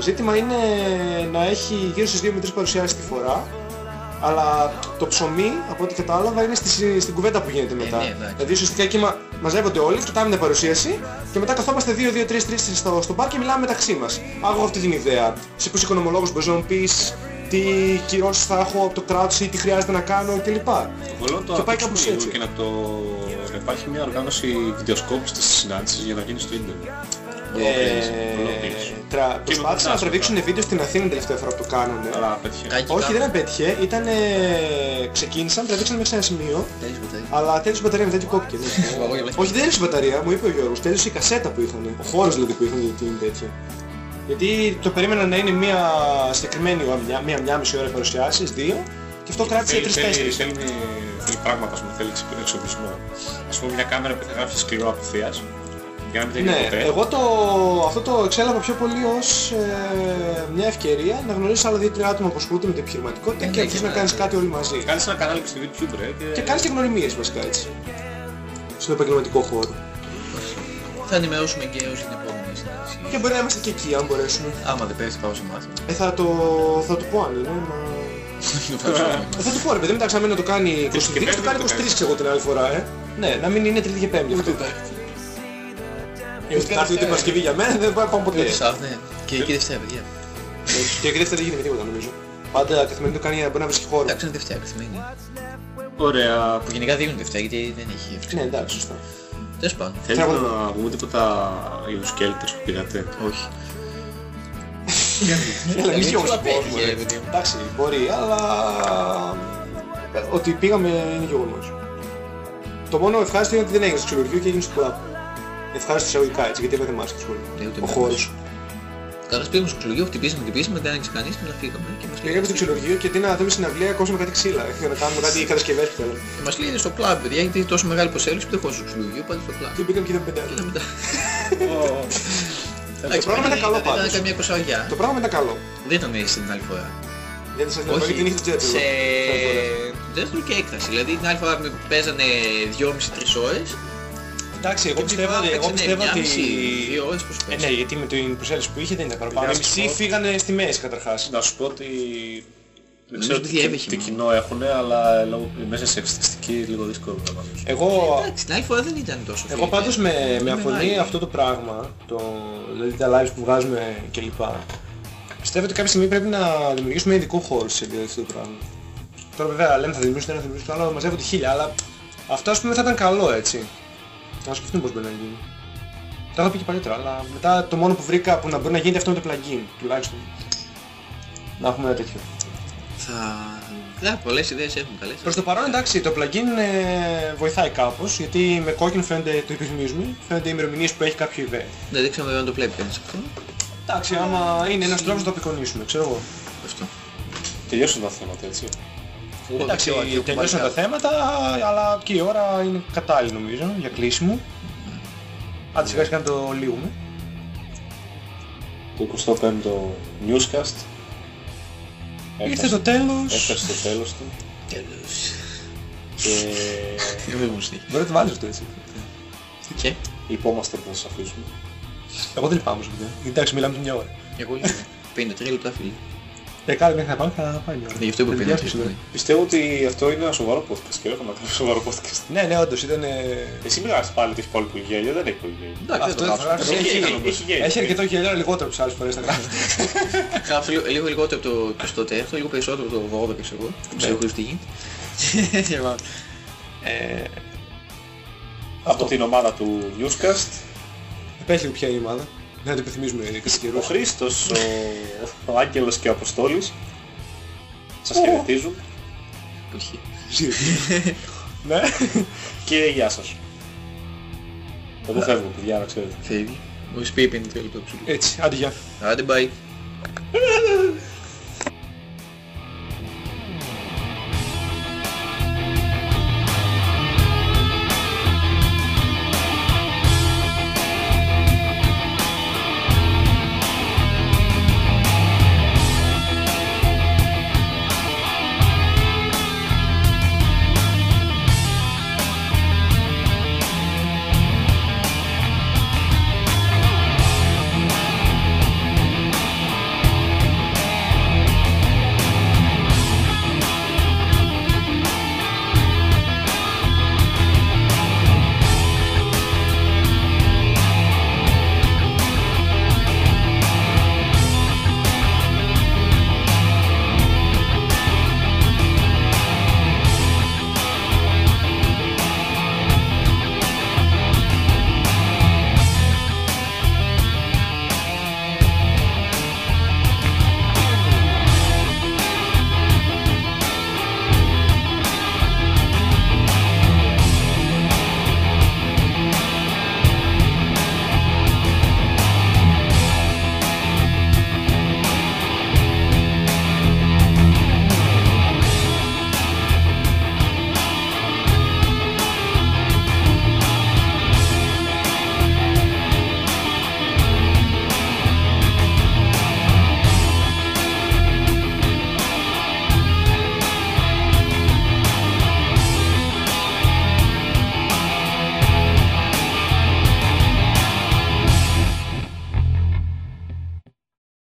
S3: ζήτημα είναι να έχει γύρω στις 2 με 3 παρουσιάσεις τη φορά αλλά το ψωμί, από ό,τι κατάλαβα, είναι στη, στην κουβέντα που γίνεται μετά.
S2: ναι, εντάξει.
S3: δηλαδή ουσιαστικά εκεί μα, μαζεύονται όλοι, κοιτάμε την παρουσίαση και μετά καθόμαστε 2-2-3-3 στο, στο μπαρ και μιλάμε μεταξύ μας. Α, εγώ έχω αυτή την ιδέα. Εσύ που είσαι οικονομολόγος μπορείς να μου πεις τι κυρώσεις θα έχω από το κράτος ή τι χρειάζεται να κάνω κλπ.
S1: Θέλω το
S3: Και πάει
S1: αναπτύξουμε
S3: κάπως
S1: λίγο
S3: έτσι.
S1: και να το... να υπάρχει μια οργάνωση βιντεοσκόπησης της συνάντησης για να γίνει στο ίντερνετ. Ολόκληρης.
S3: Ε, τρα... Προσπάθησαν να
S1: μοντάζ
S3: τραβήξουν βίντεο στην Αθήνα την τελευταία φορά που το κάνανε.
S1: Αλλά πέτυχε.
S2: Κάκι
S3: Όχι,
S2: κάπου.
S3: δεν απέτυχε. Ήταν... Ξεκίνησαν, τραβήξαν μέχρι σε ένα σημείο,
S2: Τέλειωσε ποτέ.
S3: αλλά τέλειωσε η μπαταρία μετά και κόπηκε. ναι.
S2: Εγώ για
S3: Όχι, δεν τέλειωσε η μπαταρία, μου είπε ο Γιώργος, τέλειωσε η κασέτα που είχαν. Ο χώρος δηλαδή που είχαν για την τέτοια. Γιατί το περίμενα να είναι μία συγκεκριμένη ώρα, μία, μία, μία μισή ώρα παρουσιάσεις, δύο, και αυτό κράτησε
S1: Θέλει- θέλει-
S3: τρεις-τέσσερις.
S1: Θέλει θέλει πράγματα, ας πούμε, θέλει εξ- εξοπλισμό. Ας πούμε μια κάμερα που θα γράφει σκληρό απευθείας, για να μην τελειώνει
S3: Ναι,
S1: ποτέ.
S3: εγώ το, αυτό το εξέλαβα πιο πολύ ως ε, μια ευκαιρία να γνωρίσεις άλλα δύο-τρία άτομα που ασχολούνται με την επιχειρηματικότητα
S2: Ναι,
S3: και
S2: ναι,
S3: αρχίσεις
S2: και
S3: να
S2: να-
S3: κάνεις κάτι όλοι μαζί.
S1: Κάνεις ένα κανάλι και στο YouTube, ρε, και...
S3: Και κάνεις και γνωριμίες βασικά έτσι. Στον επαγγελματικό χώρο.
S2: Θα ενημερώσουμε και έως την επόμενη συνάντηση.
S3: Και μπορεί να είμαστε και εκεί αν μπορέσουμε.
S2: Άμα δεν πέφτει πάω σε μάθημα.
S3: Ε, θα το, θα το πω αν είναι, μα... Ε, θα το πω ρε παιδί, μεταξύ να το κάνει 23,
S1: και
S3: το
S1: πέμπτη
S3: κάνει
S1: το
S3: 23
S1: κάνεις.
S3: ξέρω την άλλη φορά, ε. Ναι, να μην είναι τρίτη και πέμπτη αυτό. Ούτε Τετάρτη ούτε Παρασκευή για μένα δεν πάει πάμε ποτέ.
S2: Ούτε Σάββατο, ναι. Και εκεί Δευτέρα, παιδιά.
S3: Και η δεύτερη δεν γίνεται τίποτα νομίζω. Πάντα καθημερινή το κάνει για να μπορεί να βρει χώρο.
S2: Εντάξει, είναι Δευτέρα καθημερινή.
S1: Ωραία.
S2: Που γενικά δίνουν Δευτέρα γιατί δεν έχει εύκολο.
S3: Ναι, εντάξει, σωστά.
S2: Τέλος πάντων.
S1: Θέλετε
S3: Θέλω
S1: να πούμε τίποτα για τους Κέλτες που πήγατε.
S2: Όχι.
S3: Έλα,
S2: Εμείς
S3: μη γιώγεις τον
S2: πιο
S3: κόσμος,
S2: απέτυχε,
S3: ρε.
S2: ρε παιδί μου.
S3: Εντάξει, μπορεί, αλλά... ε, Ότι πήγαμε είναι γεγονός. Το μόνο ευχάριστο είναι ότι δεν έγινε στο ξυλουργείο και έγινε στο κουλάπ. Ευχάριστο εισαγωγικά έτσι, γιατί έπαθε μάσκες σχολείο.
S2: Ναι, ούτε
S3: Ο
S2: εμένα.
S3: χώρος.
S2: Καταρχάς πήγαμε στο ξυλουργείο, χτυπήσαμε, χτυπήσαμε, δεν άνοιξε κανείς και μετά φύγαμε. Και μας
S3: Πήγαμε στο ξυλουργείο και τι να δούμε συναυλία, κόψαμε κάτι ξύλα. Για να κάνουμε κάτι κατασκευές που θέλαμε.
S2: Και μας λέει στο κλαμπ, παιδιά, γιατί τόσο μεγάλη προσέλευση που δεν χωρούσε στο ξυλουργείο, πάτε στο κλαμπ.
S3: Και πήγαμε και δεν πεντάρι.
S2: Και μετά.
S3: Το πρόγραμμα ήταν καλό
S2: Ήταν
S3: πάντως.
S2: καμία κοσαριά.
S3: Το πρόγραμμα ήταν καλό.
S2: Δεν ήταν έτσι την άλλη φορά.
S3: Γιατί σας λέω, την είχε το τζέτ
S2: σε δεύτερο και έκταση. Δηλαδή την άλλη φορά με παίζανε 2,5-3 ώρες.
S3: Εντάξει, εγώ πιστεύω ότι... Εγώ πιστεύω ότι...
S2: 2 ώρες πώς
S3: Ε,
S2: παίζει.
S3: ναι, γιατί με την προσέλευση που είχε δεν ήταν παραπάνω. Οι
S1: Παιδιά,
S3: μισοί
S1: σου πω-
S3: φύγανε στη μέση καταρχάς.
S1: Να σου πω ότι δεν
S2: Νομίζω
S1: ξέρω
S2: ότι
S1: τι,
S2: διέβηχε
S1: τι
S2: μόνο.
S1: κοινό έχουν, αλλά λόγω- μέσα σε εξεταστική λίγο δύσκολο να μάθεις.
S3: Εγώ,
S2: Εντάξει, την άλλη φορά δεν ήταν τόσο
S3: εγώ
S2: φίλοι.
S3: πάντως με, με
S2: Είναι
S3: αφωνεί
S2: μεγάλη.
S3: αυτό το πράγμα, το, δηλαδή τα lives που βγάζουμε κλπ. Πιστεύω ότι κάποια στιγμή πρέπει να δημιουργήσουμε ένα ειδικό χώρο σε αυτό το πράγμα. Τώρα βέβαια λέμε θα δημιουργήσουμε ένα, θα δημιουργήσουμε το άλλο, μαζεύονται χίλια, αλλά αυτό ας πούμε θα ήταν καλό έτσι. Να σκεφτούμε πώς μπορεί να γίνει. Τα είχα πει και παλιότερα, αλλά μετά το μόνο που βρήκα που να μπορεί να γίνεται αυτό με το plugin, τουλάχιστον. Να έχουμε ένα τέτοιο.
S2: Θα... Ναι, πολλές ιδέες έχουν καλές.
S3: Προς το παρόν εντάξει, το plugin ε, βοηθάει κάπως, γιατί με κόκκινο φαίνεται, το υπενθυμίζουμε, φαίνεται οι ημερομηνίες που έχει κάποιο event.
S2: Δεν δείξαμε βέβαια να το βλέπει κανείς αυτό.
S3: Εντάξει, άμα είναι ένας τρόπος να το απεικονίσουμε, ξέρω εγώ.
S2: Αυτό.
S1: Τελειώσουν τα θέματα, έτσι.
S3: Εντάξει,
S2: Εγώ δύο
S3: τελειώσαν τα
S2: κουμπάρια.
S3: θέματα, αλλά και η ώρα είναι κατάλληλη νομίζω για κλείσιμο. Άντε σιγά σιγά να το λύγουμε.
S1: Το 25ο newscast.
S3: Ήρθε το τέλος.
S1: Έφτασε στο τέλος του.
S2: Τέλος.
S1: Και
S2: Δεν μου στείλει.
S3: Μπορεί να το βάλεις αυτό έτσι.
S2: Και;
S1: Υπόμαστε που θα σας αφήσουμε.
S3: Εγώ δεν λυπάμαι σου παιδιά. Εντάξει, μιλάμε μια ώρα.
S2: εγώ είμαι. 53 λεπτά φίλοι.
S3: Ε, κάτι μέχρι να πάμε θα πάει μια ώρα.
S2: Ναι, γι' αυτό είπα
S3: Δεν
S2: 53
S3: διάσκεψε,
S2: λεπτά.
S1: Πιστεύω ότι αυτό είναι ένα σοβαρό podcast και έχω να κάνω σοβαρό podcast.
S3: Ναι, ναι, όντως ήταν... ε,
S1: Εσύ μιλάς πάλι ότι έχει πολύ πολύ γέλιο, δεν έχει πολύ γέλιο.
S2: Εντάξει,
S3: Αυτό
S2: δεν το
S3: θα
S2: γράψω.
S3: γράψει.
S2: Έχει-
S3: Έχει-
S1: έχει γέλιο.
S3: Έχει αρκετό γέλιο, αλλά λιγότερο από τις άλλες φορές θα γράφεις.
S2: Γράψω λίγο, λίγο λιγότερο από το 24, λίγο περισσότερο από το 12 ξέρω εγώ. Ξέρω χωρίς τι γίνεται. Λοιπόν,
S3: Ε,
S1: Από την ομάδα του newscast,
S3: Πες λίγο ποια είναι η ομάδα. Να το επιθυμίζουμε κάτι
S1: ο
S3: καιρό.
S1: Χρήστος, ο, ο Άγγελος και ο Αποστόλης σας χαιρετίζουν
S2: όχι.
S3: Ναι.
S1: και γεια σας. Εγώ φεύγω παιδιά, να ξέρετε.
S2: Φεύγει. Μου πει 53 λεπτά ψηλό.
S3: Έτσι, άντε γεια.
S2: Άντε bye.